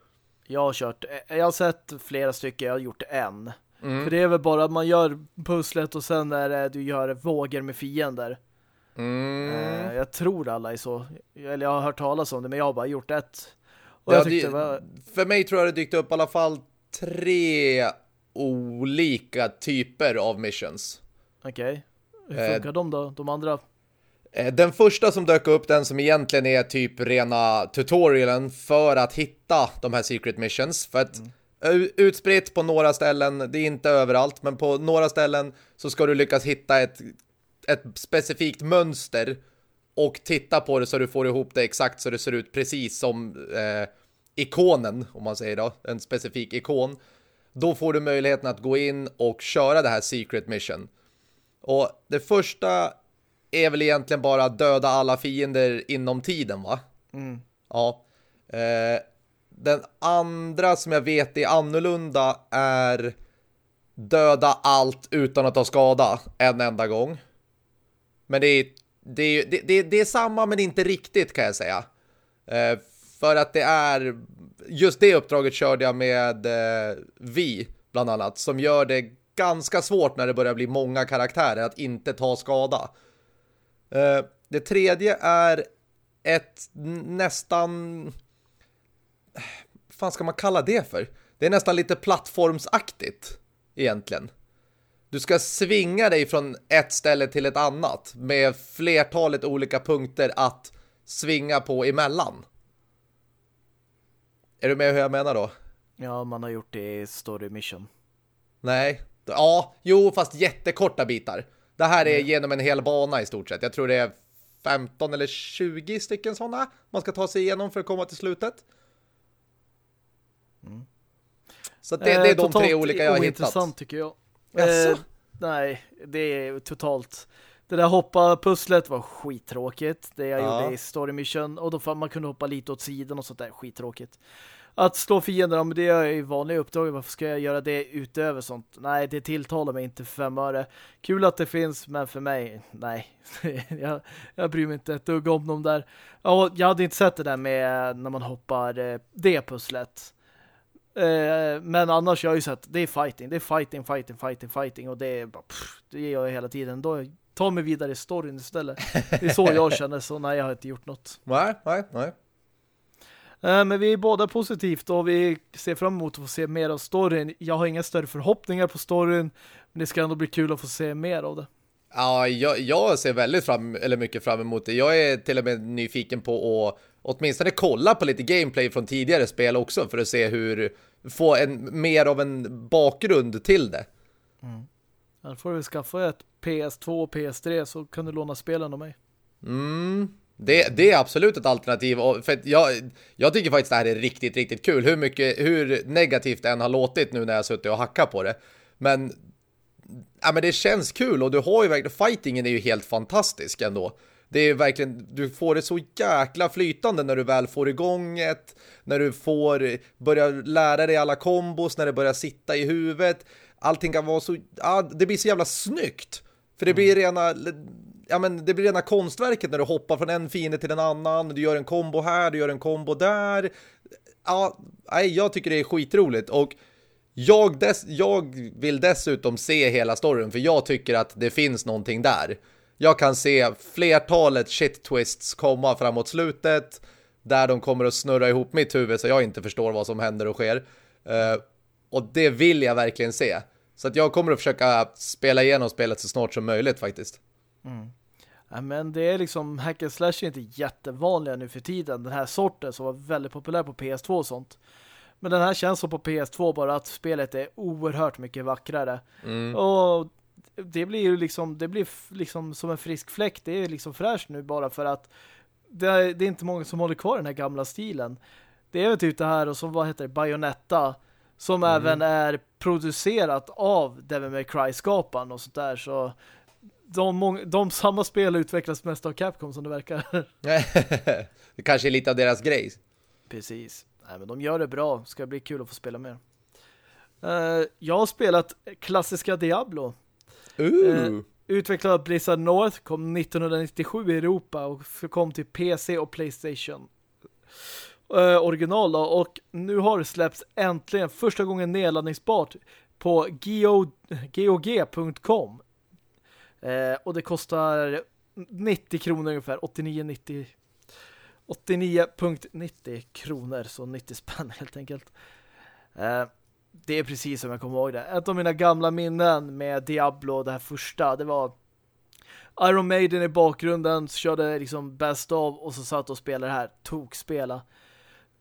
Jag har kört, eh, jag har sett flera stycken, jag har gjort en. Mm. För det är väl bara att man gör pusslet och sen är det du gör vågor med fiender. Mm. Eh, jag tror alla är så. Eller jag har hört talas om det, men jag har bara gjort ett. Och ja, det, var... För mig tror jag det dykt upp i alla fall tre olika typer av missions. Okej. Okay. Hur funkar eh, de då? De andra? Eh, den första som dök upp, den som egentligen är typ rena tutorialen för att hitta de här secret missions. För att mm. utspritt på några ställen, det är inte överallt, men på några ställen så ska du lyckas hitta ett, ett specifikt mönster och titta på det så du får ihop det exakt så det ser ut precis som eh, ikonen, om man säger då, en specifik ikon. Då får du möjligheten att gå in och köra det här secret mission. Och det första är väl egentligen bara döda alla fiender inom tiden va? Mm. Ja. Eh, den andra som jag vet är annorlunda är döda allt utan att ta skada en enda gång. Men det är, det är, det, det, det är samma men inte riktigt kan jag säga. Eh, för att det är just det uppdraget körde jag med eh, Vi bland annat som gör det ganska svårt när det börjar bli många karaktärer att inte ta skada. Eh, det tredje är ett nästan... Vad fan ska man kalla det för? Det är nästan lite plattformsaktigt egentligen. Du ska svinga dig från ett ställe till ett annat med flertalet olika punkter att svinga på emellan. Är du med hur jag menar då? Ja, man har gjort det i Story Mission. Nej. Ja, jo, fast jättekorta bitar. Det här är mm. genom en hel bana i stort sett. Jag tror det är 15 eller 20 stycken sådana man ska ta sig igenom för att komma till slutet. Mm. Så det, det är de tre olika jag har hittat. intressant tycker jag. Eh, nej, det är totalt... Det där hoppa-pusslet var skittråkigt. Det jag ja. gjorde i Story Mission. Och då man kunde hoppa lite åt sidan och sånt där. Skittråkigt att slå fiender, men det är ju vanliga uppdrag. Varför ska jag göra det utöver sånt? Nej, det tilltalar mig inte för fem öre. Kul att det finns, men för mig, nej. [laughs] jag, jag bryr mig inte ett dugg om dem där. Ja, jag hade inte sett det där med när man hoppar eh, det pusslet. Eh, men annars jag har ju sett, det är fighting. Det är fighting, fighting, fighting, fighting. Och det är bara, pff, det gör jag hela tiden. Då ta mig vidare i storyn istället. Det är så jag [laughs] känner, så nej, jag har inte gjort något. Nej, nej, nej. Eh, men vi är båda positivt och vi ser fram emot att få se mer av storyn. Jag har inga större förhoppningar på storyn, men det ska ändå bli kul att få se mer av det. Ja, jag, jag ser väldigt fram, eller mycket fram emot det. Jag är till och med nyfiken på att åtminstone kolla på lite gameplay från tidigare spel också för att se hur, få en, mer av en bakgrund till det. Mm. Då får vi skaffa ett PS2 och PS3 så kan du låna spelen av mig. Mm, det, det är absolut ett alternativ. För jag, jag tycker faktiskt det här är riktigt, riktigt kul. Hur, mycket, hur negativt det än har låtit nu när jag suttit och hackat på det. Men, ja, men det känns kul och du har ju verkligen, fightingen är ju helt fantastisk ändå. Det är verkligen, du får det så jäkla flytande när du väl får igång ett, när du får börja lära dig alla kombos, när det börjar sitta i huvudet. Allting kan vara så, ja, det blir så jävla snyggt. För det blir rena ja men det blir rena konstverket när du hoppar från en fiende till en annan, du gör en kombo här, du gör en kombo där. Ja, nej, jag tycker det är skitroligt och jag, dess, jag vill dessutom se hela storyn för jag tycker att det finns någonting där. Jag kan se flertalet shit twists komma framåt slutet där de kommer att snurra ihop mitt huvud så jag inte förstår vad som händer och sker. Uh, och det vill jag verkligen se. Så att jag kommer att försöka spela igenom spelet så snart som möjligt faktiskt. Mm. Ja, men det är liksom hack and slash är inte jättevanliga nu för tiden. Den här sorten som var väldigt populär på PS2 och sånt. Men den här känns som på PS2 bara att spelet är oerhört mycket vackrare. Mm. Och det blir ju liksom det blir liksom som en frisk fläkt. Det är liksom fräscht nu bara för att det är, det är inte många som håller kvar den här gamla stilen. Det är väl typ det här och så vad heter det? Bayonetta som mm. även är producerat av Devil May Cry-skaparen och sånt där. Så de, de samma spel utvecklas mest av Capcom som det verkar. [laughs] det kanske är lite av deras grej. Precis. Nej, men de gör det bra. Ska bli kul att få spela mer. Uh, jag har spelat klassiska Diablo. Uh, utvecklad av Blizzard North kom 1997 i Europa och kom till PC och Playstation uh, original då. och nu har det släppts äntligen första gången nedladdningsbart på GOG.com Eh, och det kostar 90 kronor ungefär 89,90 89.90 kronor så 90 spänn [laughs] helt enkelt. Eh, det är precis som jag kommer ihåg det. Ett av mina gamla minnen med Diablo, det här första, det var Iron Maiden i bakgrunden körde liksom best of och så satt och spelade det här tokspela.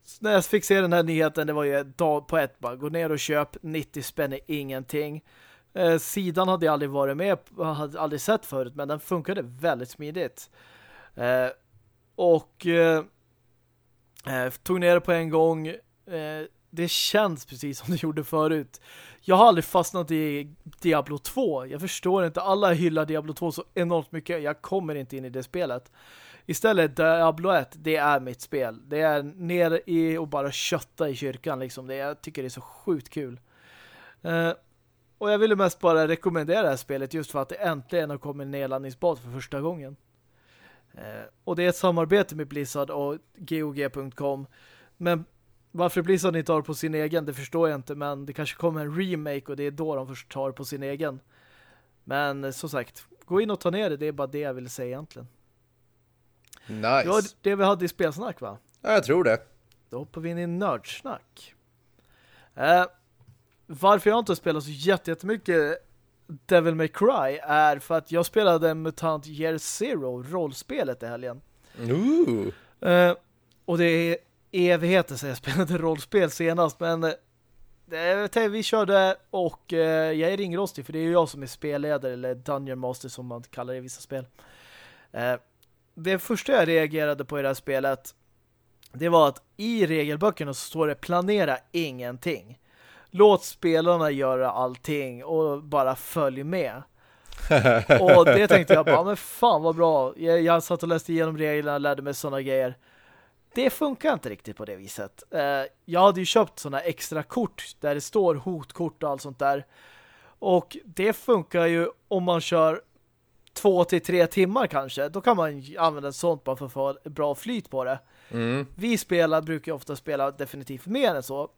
Så när jag fick se den här nyheten, det var ju dag på ett bara, gå ner och köp 90 spänn är ingenting. Eh, sidan hade jag aldrig varit med hade aldrig sett förut, men den funkade väldigt smidigt. Eh, och eh, eh, tog ner det på en gång eh, det känns precis som det [laughs] gjorde förut. Jag har aldrig fastnat i Diablo 2. Jag förstår inte. Alla hyllar Diablo 2 så enormt mycket. Jag kommer inte in i det spelet. Istället Diablo 1, det är mitt spel. Det är ner i och bara kötta i kyrkan liksom. Det, jag tycker det är så sjukt kul. Eh, och jag ville mest bara rekommendera det här spelet just för att det äntligen har kommit nedladdningsbart för första gången. Uh, och det är ett samarbete med Blizzard och GOG.com. Men varför Blizzard inte tar på sin egen, det förstår jag inte. Men det kanske kommer en remake och det är då de först tar på sin egen. Men eh, som sagt, gå in och ta ner det. Det är bara det jag vill säga egentligen. Nice. Det var det vi hade i spelsnack va? Ja, jag tror det. Då hoppar vi in i nördsnack. Eh, varför jag inte spelat så jättemycket Devil May Cry är för att jag spelade Mutant Year Zero, rollspelet i helgen. Ooh. Eh, och det är evigheter sedan jag [laughs] spelade rollspel senast, men eh, vi körde och eh, jag är ringrostig för det är ju jag som är spelledare eller Dungeon Master som man kallar det i vissa spel. Eh, det första jag reagerade på i det här spelet det var att i regelböckerna så står det planera ingenting. Låt spelarna göra allting och bara följ med. [laughs] och det tänkte jag bara, men fan vad bra. Jag, jag satt och läste igenom reglerna och lärde mig sådana grejer det funkar inte riktigt på det viset. Eh, jag hade ju köpt sådana extra kort där det står hotkort och allt sånt där. Och det funkar ju om man kör två till tre timmar kanske. Då kan man använda sånt bara för att få bra flyt på det. Mm. Vi spelar, brukar ofta spela definitivt mer än så.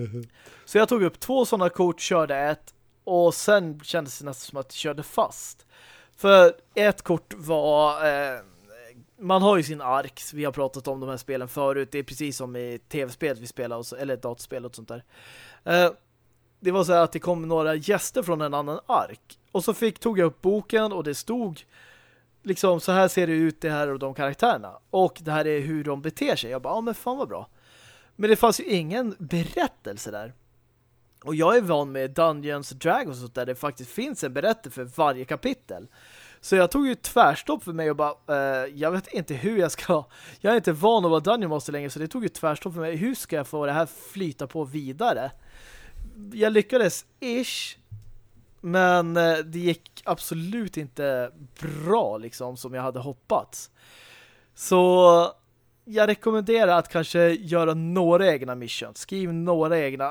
[laughs] så jag tog upp två sådana kort, körde ett och sen kändes det nästan som att jag körde fast. För ett kort var... Eh, man har ju sin ark. Vi har pratat om de här spelen förut. Det är precis som i tv-spel vi spelar, eller dataspel och sånt där. Eh, det var så att det kom några gäster från en annan ark. Och så fick, tog jag upp boken och det stod liksom så här ser det ut det här och de karaktärerna. Och det här är hur de beter sig. Jag bara, ja men fan vad bra. Men det fanns ju ingen berättelse där. Och jag är van med Dungeons Dragons och sånt där det faktiskt finns en berättelse för varje kapitel. Så jag tog ju tvärstopp för mig och bara, eh, jag vet inte hur jag ska, jag är inte van att vara Dungeon Master längre så det tog ju tvärstopp för mig. Hur ska jag få det här flyta på vidare? Jag lyckades ish, men eh, det gick absolut inte bra liksom som jag hade hoppats. Så jag rekommenderar att kanske göra några egna missions. Skriv några egna,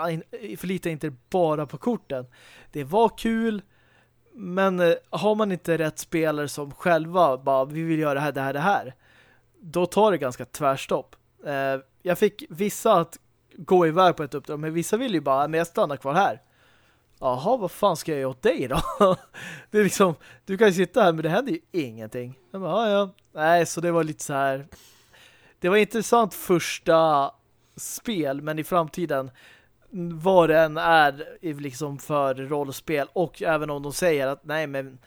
förlita inte bara på korten. Det var kul, men eh, har man inte rätt spelare som själva bara, vi vill göra det här, det här, det här. Då tar det ganska tvärstopp. Eh, jag fick vissa att gå iväg på ett uppdrag, men vissa vill ju bara, men jag stannar kvar här. Jaha, vad fan ska jag göra åt dig då? [laughs] det är liksom, du kan ju sitta här, men det händer ju ingenting. Jag bara, ja. Nej, så det var lite så här. Det var intressant första spel, men i framtiden vad det än är liksom för rollspel och även om de säger att nej men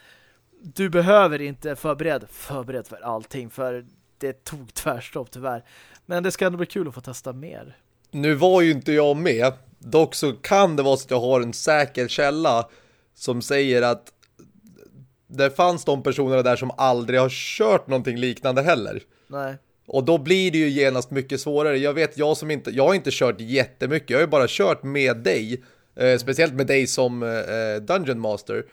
du behöver inte förbereda förbered för allting för det tog tvärstopp tyvärr. Men det ska ändå bli kul att få testa mer. Nu var ju inte jag med. Dock så kan det vara så att jag har en säker källa som säger att det fanns de personerna där som aldrig har kört någonting liknande heller. Nej. Och då blir det ju genast mycket svårare. Jag vet, jag som inte, jag har inte kört jättemycket. Jag har ju bara kört med dig. Eh, speciellt med dig som eh, Dungeon Master.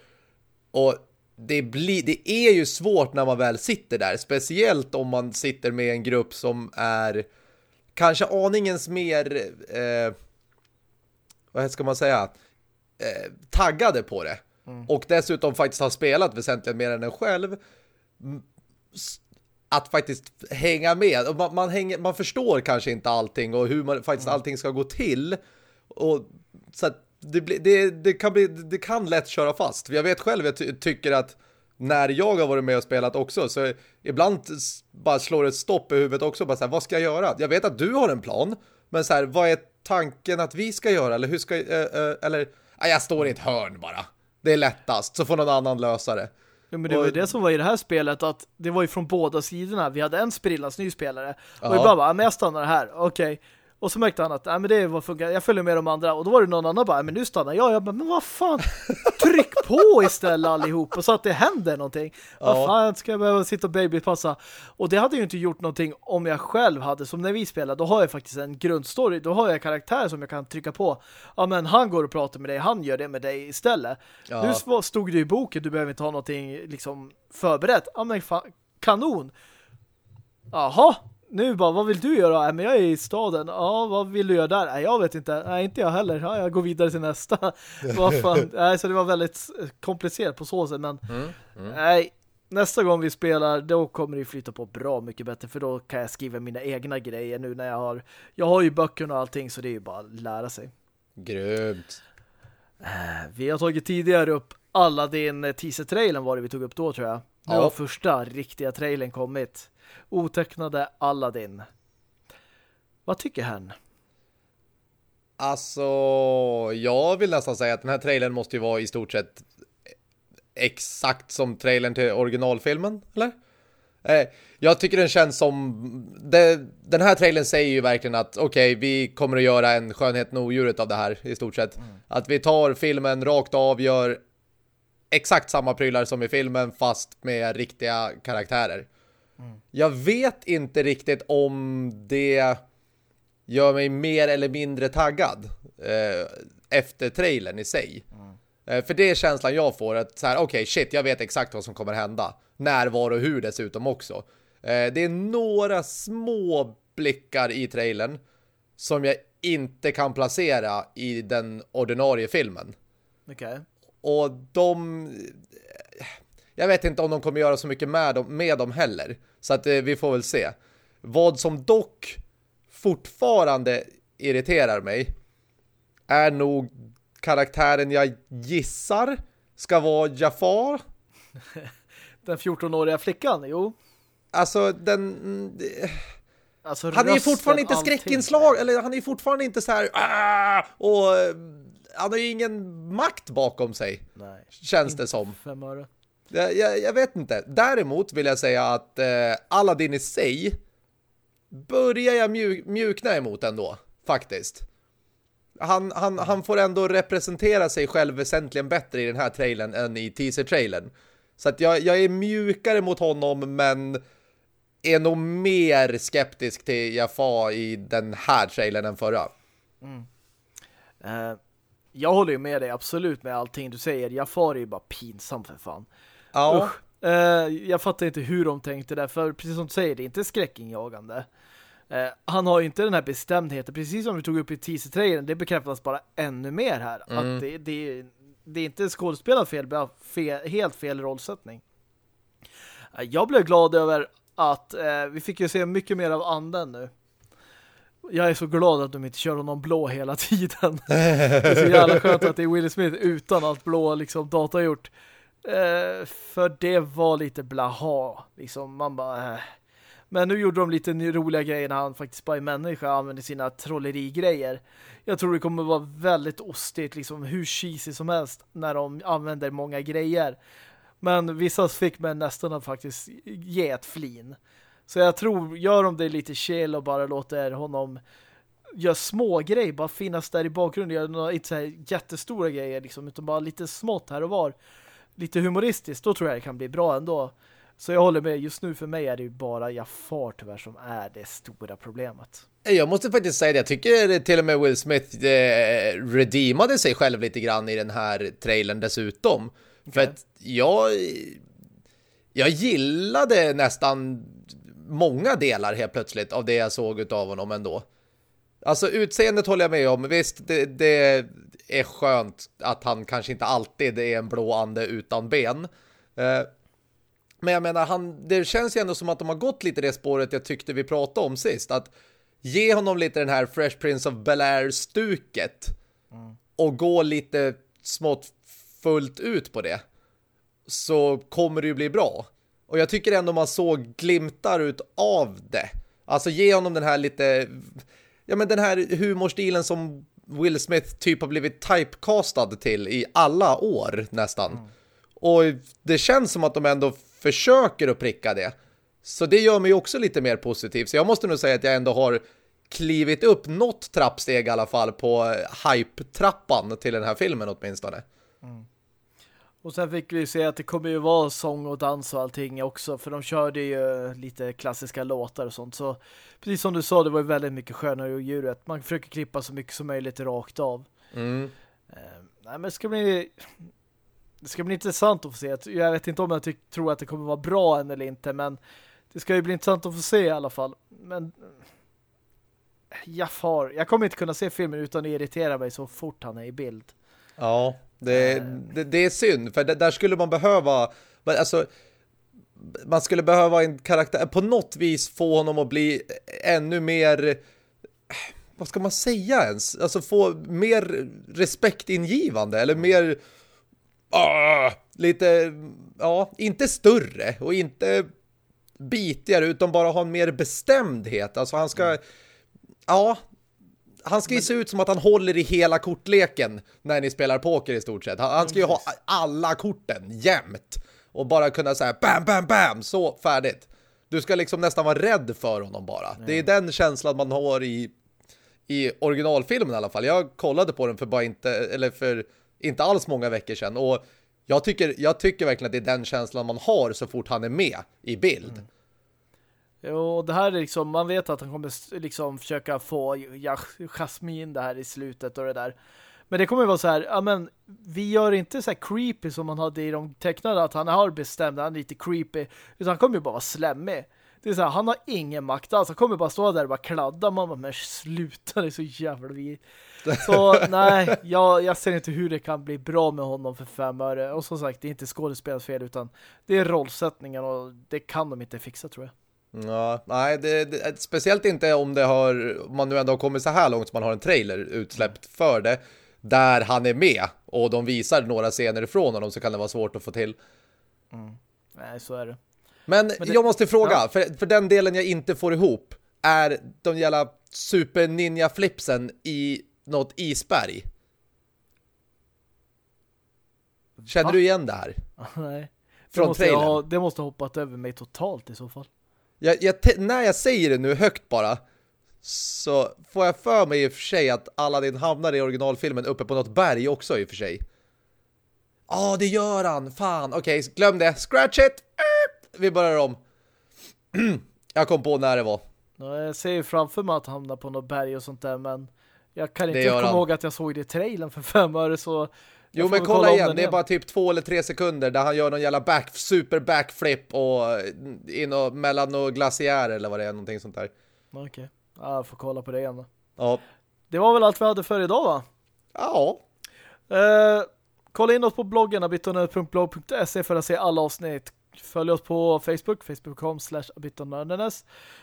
Och det, blir, det är ju svårt när man väl sitter där. Speciellt om man sitter med en grupp som är kanske aningens mer eh, vad ska man säga eh, taggade på det. Mm. Och dessutom faktiskt har spelat väsentligt mer än en själv att faktiskt hänga med. Man, man, hänger, man förstår kanske inte allting och hur man, faktiskt mm. allting ska gå till. Och så det, det, det, kan bli, det kan lätt köra fast. Jag vet själv, jag ty tycker att när jag har varit med och spelat också så ibland bara slår ett stopp i huvudet också. Bara så här, vad ska jag göra? Jag vet att du har en plan, men så här, vad är tanken att vi ska göra? Eller hur ska, äh, äh, eller, äh, jag står i ett hörn bara. Det är lättast, så får någon annan lösa det. Ja, men det var ju det som var i det här spelet att det var ju från båda sidorna. Vi hade en sprillans ny spelare och ibland bara, men jag stannar här. Okej. Okay. Och så märkte han att nej, men det var funkar. jag följer med de andra. Och då var det någon annan bara, men nu stannar jag. Jag bara, men vad fan? Tryck på istället allihop och så att det händer någonting. Ja. Vad fan ska jag behöva sitta och babypassa? Och det hade ju inte gjort någonting om jag själv hade, som när vi spelade, då har jag faktiskt en grundstory. Då har jag karaktär som jag kan trycka på. Ja, men han går och pratar med dig, han gör det med dig istället. Ja. Nu stod det i boken, du behöver inte ha någonting liksom förberett. Ja, men fan, kanon. Jaha, nu bara, vad vill du göra? Nej, men jag är i staden. Ja, vad vill du göra där? Nej, jag vet inte. Nej, inte jag heller. Ja, jag går vidare till nästa. [laughs] vad fan? Nej, så det var väldigt komplicerat på så sätt. Men mm, mm. nästa gång vi spelar, då kommer det flyta på bra mycket bättre. För då kan jag skriva mina egna grejer nu när jag har... Jag har ju böckerna och allting, så det är ju bara att lära sig. Grymt. Eh, vi har tagit tidigare upp alla din teaser-trailen var det vi tog upp då tror jag. Nu ja. har första riktiga trailern kommit otecknade Aladdin. Vad tycker han? Alltså, jag vill nästan säga att den här trailern måste ju vara i stort sett exakt som trailern till originalfilmen, eller? Eh, jag tycker den känns som... Det, den här trailern säger ju verkligen att okej, okay, vi kommer att göra en skönhet och odjuret av det här i stort sett. Mm. Att vi tar filmen rakt av, gör exakt samma prylar som i filmen fast med riktiga karaktärer. Jag vet inte riktigt om det gör mig mer eller mindre taggad eh, efter trailern i sig. Mm. Eh, för det är känslan jag får att så här, okej, okay, shit, jag vet exakt vad som kommer hända. När, var och hur dessutom också. Eh, det är några små blickar i trailern som jag inte kan placera i den ordinarie filmen. Okej. Okay. Och de jag vet inte om de kommer göra så mycket med dem, med dem heller. Så att eh, vi får väl se. Vad som dock fortfarande irriterar mig är nog karaktären jag gissar ska vara Jafar. [laughs] den 14-åriga flickan, jo. Alltså, den... Alltså, han är ju fortfarande inte skräckinslag, eller han är ju fortfarande inte så här... Aah! och eh, han har ju ingen makt bakom sig. Nej. Känns det som. Fem öre. Jag, jag, jag, vet inte. Däremot vill jag säga att eh, Aladdin i sig börjar jag mjuk, mjukna emot ändå, faktiskt. Han, han, han får ändå representera sig själv väsentligen bättre i den här trailern än i teaser-trailern. Så att jag, jag är mjukare mot honom, men är nog mer skeptisk till Jafar i den här trailern än förra. Mm. Uh, jag håller ju med dig absolut med allting du säger. Jafar är ju bara pinsam för fan. Ja. Uh, jag fattar inte hur de tänkte där, för precis som du säger, det är inte skräckinjagande. Uh, han har ju inte den här bestämdheten, precis som vi tog upp i teaser-trailern, det bekräftas bara ännu mer här. Mm. Att det, det, det är inte skådespelad fel, fel, helt fel rollsättning. Uh, jag blev glad över att vi fick ju se mycket mer av anden nu. Jag är så glad att de inte kör någon blå hela tiden. [laughs] det är så jävla skönt att det är Will Smith utan allt blå liksom data gjort. Eh, för det var lite blaha. Liksom, man bara... Eh. Men nu gjorde de lite roliga grejer när han faktiskt bara är människa och använder sina trollerigrejer. Jag tror det kommer vara väldigt ostigt, liksom hur cheesy som helst när de använder många grejer. Men vissa fick mig nästan att faktiskt ge ett flin. Så jag tror, gör de det lite chill och bara låter honom göra små grejer, bara finnas där i bakgrunden, gör några, inte så här jättestora grejer liksom, utan bara lite smått här och var. Lite humoristiskt, då tror jag det kan bli bra ändå. Så jag håller med, just nu för mig är det ju bara Jafar tyvärr som är det stora problemet. Jag måste faktiskt säga det, jag tycker till och med Will Smith eh, redeemade sig själv lite grann i den här trailern dessutom. Okay. För att jag jag gillade nästan många delar helt plötsligt av det jag såg av honom ändå. Alltså utseendet håller jag med om. Visst, det, det är skönt att han kanske inte alltid är en blå ande utan ben. Eh, men jag menar, han, det känns ju ändå som att de har gått lite det spåret jag tyckte vi pratade om sist. Att ge honom lite den här Fresh Prince of Bel-Air-stuket. Mm. Och gå lite smått fullt ut på det. Så kommer det ju bli bra. Och jag tycker ändå man såg glimtar ut av det. Alltså ge honom den här lite... Ja men den här humorstilen som Will Smith typ har blivit typecastad till i alla år nästan. Mm. Och det känns som att de ändå försöker att pricka det. Så det gör mig också lite mer positiv. Så jag måste nog säga att jag ändå har klivit upp något trappsteg i alla fall på hype-trappan till den här filmen åtminstone. Mm. Och sen fick vi se att det kommer ju vara sång och dans och allting också. För de körde ju lite klassiska låtar och sånt. Så precis som du sa, det var ju väldigt mycket skönare och djuret. Man försöker klippa så mycket som möjligt rakt av. Mm. Uh, nej, men det ska bli... Det ska bli intressant att få se. Jag vet inte om jag tror att det kommer vara bra än eller inte. Men det ska ju bli intressant att få se i alla fall. Men... Jafar, jag kommer inte kunna se filmen utan att irritera mig så fort han är i bild. Ja, det, det, det, är synd, för där skulle man behöva alltså man skulle behöva en karaktär på något vis få honom att bli ännu mer vad ska man säga ens? Alltså få mer respektingivande eller mer uh, lite ja, inte större och inte bitigare utan bara ha en mer bestämdhet. Alltså han ska mm. ja, han ska ju men... se ut som att han håller i hela kortleken när ni spelar poker i stort sett. Han, han ska ju ha alla korten jämt och bara kunna säga bam, bam, bam, så färdigt. Du ska liksom nästan vara rädd för honom bara. Mm. Det är den känslan man har i, i originalfilmen i alla fall. Jag kollade på den för bara inte, eller för inte alls många veckor sedan och jag tycker, jag tycker verkligen att det är den känslan man har så fort han är med i bild. Mm. Och det här är liksom, man vet att han kommer liksom försöka få Jasmin det här i slutet och det där. Men det kommer vara så här, ja men vi gör inte så här creepy som man hade i de tecknade att han har bestämt, han är lite creepy, utan han kommer ju bara vara slemmig. Det är så här, han har ingen makt alls, han kommer bara stå där och bara kladda, man bara, men sluta, det är så jävla vi. [laughs] Så nej, jag, jag ser inte hur det kan bli bra med honom för fem öre. Och som sagt, det är inte skådespelsfel utan det är rollsättningen och det kan de inte fixa tror jag. Ja, nej, det, det, speciellt inte om det har man nu ändå har kommit så här långt som man har en trailer utsläppt för det där han är med och de visar några scener ifrån honom så kan det vara svårt att få till. Mm. Nej, så är det. Men, Men det, jag måste fråga, ja. för, för den delen jag inte får ihop är de jävla super ninja flipsen i något isberg. Känner Va? du igen det här? [laughs] Nej. Från det måste, ha, det måste ha hoppat över mig totalt i så fall. Jag, jag, när jag säger det nu högt bara så får jag för mig i och för sig att Aladdin hamnar i originalfilmen uppe på något berg också i och för sig. Ja, ah, det gör han. Fan, okej, okay, glöm det. Scratch it! Vi börjar om. [clears throat] jag kom på när det var. Ja, jag ser ju framför mig att han hamnar på något berg och sånt där, men jag kan inte komma ihåg att jag såg det i trailern för fem öre så Jo men kolla igen, det är igen. bara typ två eller tre sekunder där han gör någon jävla back, super backflip och in och mellan några glaciärer eller vad det är, någonting sånt där. Okej, okay. ja, jag får kolla på det igen då. Ja. Det var väl allt vi hade för idag va? Ja. Uh, kolla in oss på bloggen abitonerd.blog.se för att se alla avsnitt. Följ oss på Facebook, facebook.com slash.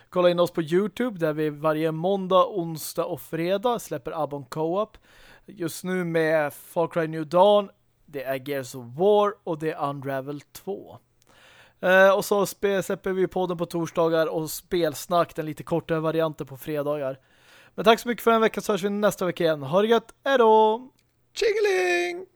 Kolla in oss på Youtube där vi varje måndag, onsdag och fredag släpper Abon Co-op just nu med Far Cry New Dawn, det är Gears of War och det är Unravel 2. Eh, och så släpper vi podden på torsdagar och spelsnack, den lite kortare varianten på fredagar. Men tack så mycket för en vecka så hörs vi nästa vecka igen. Ha det gött, hejdå! Tjingeling!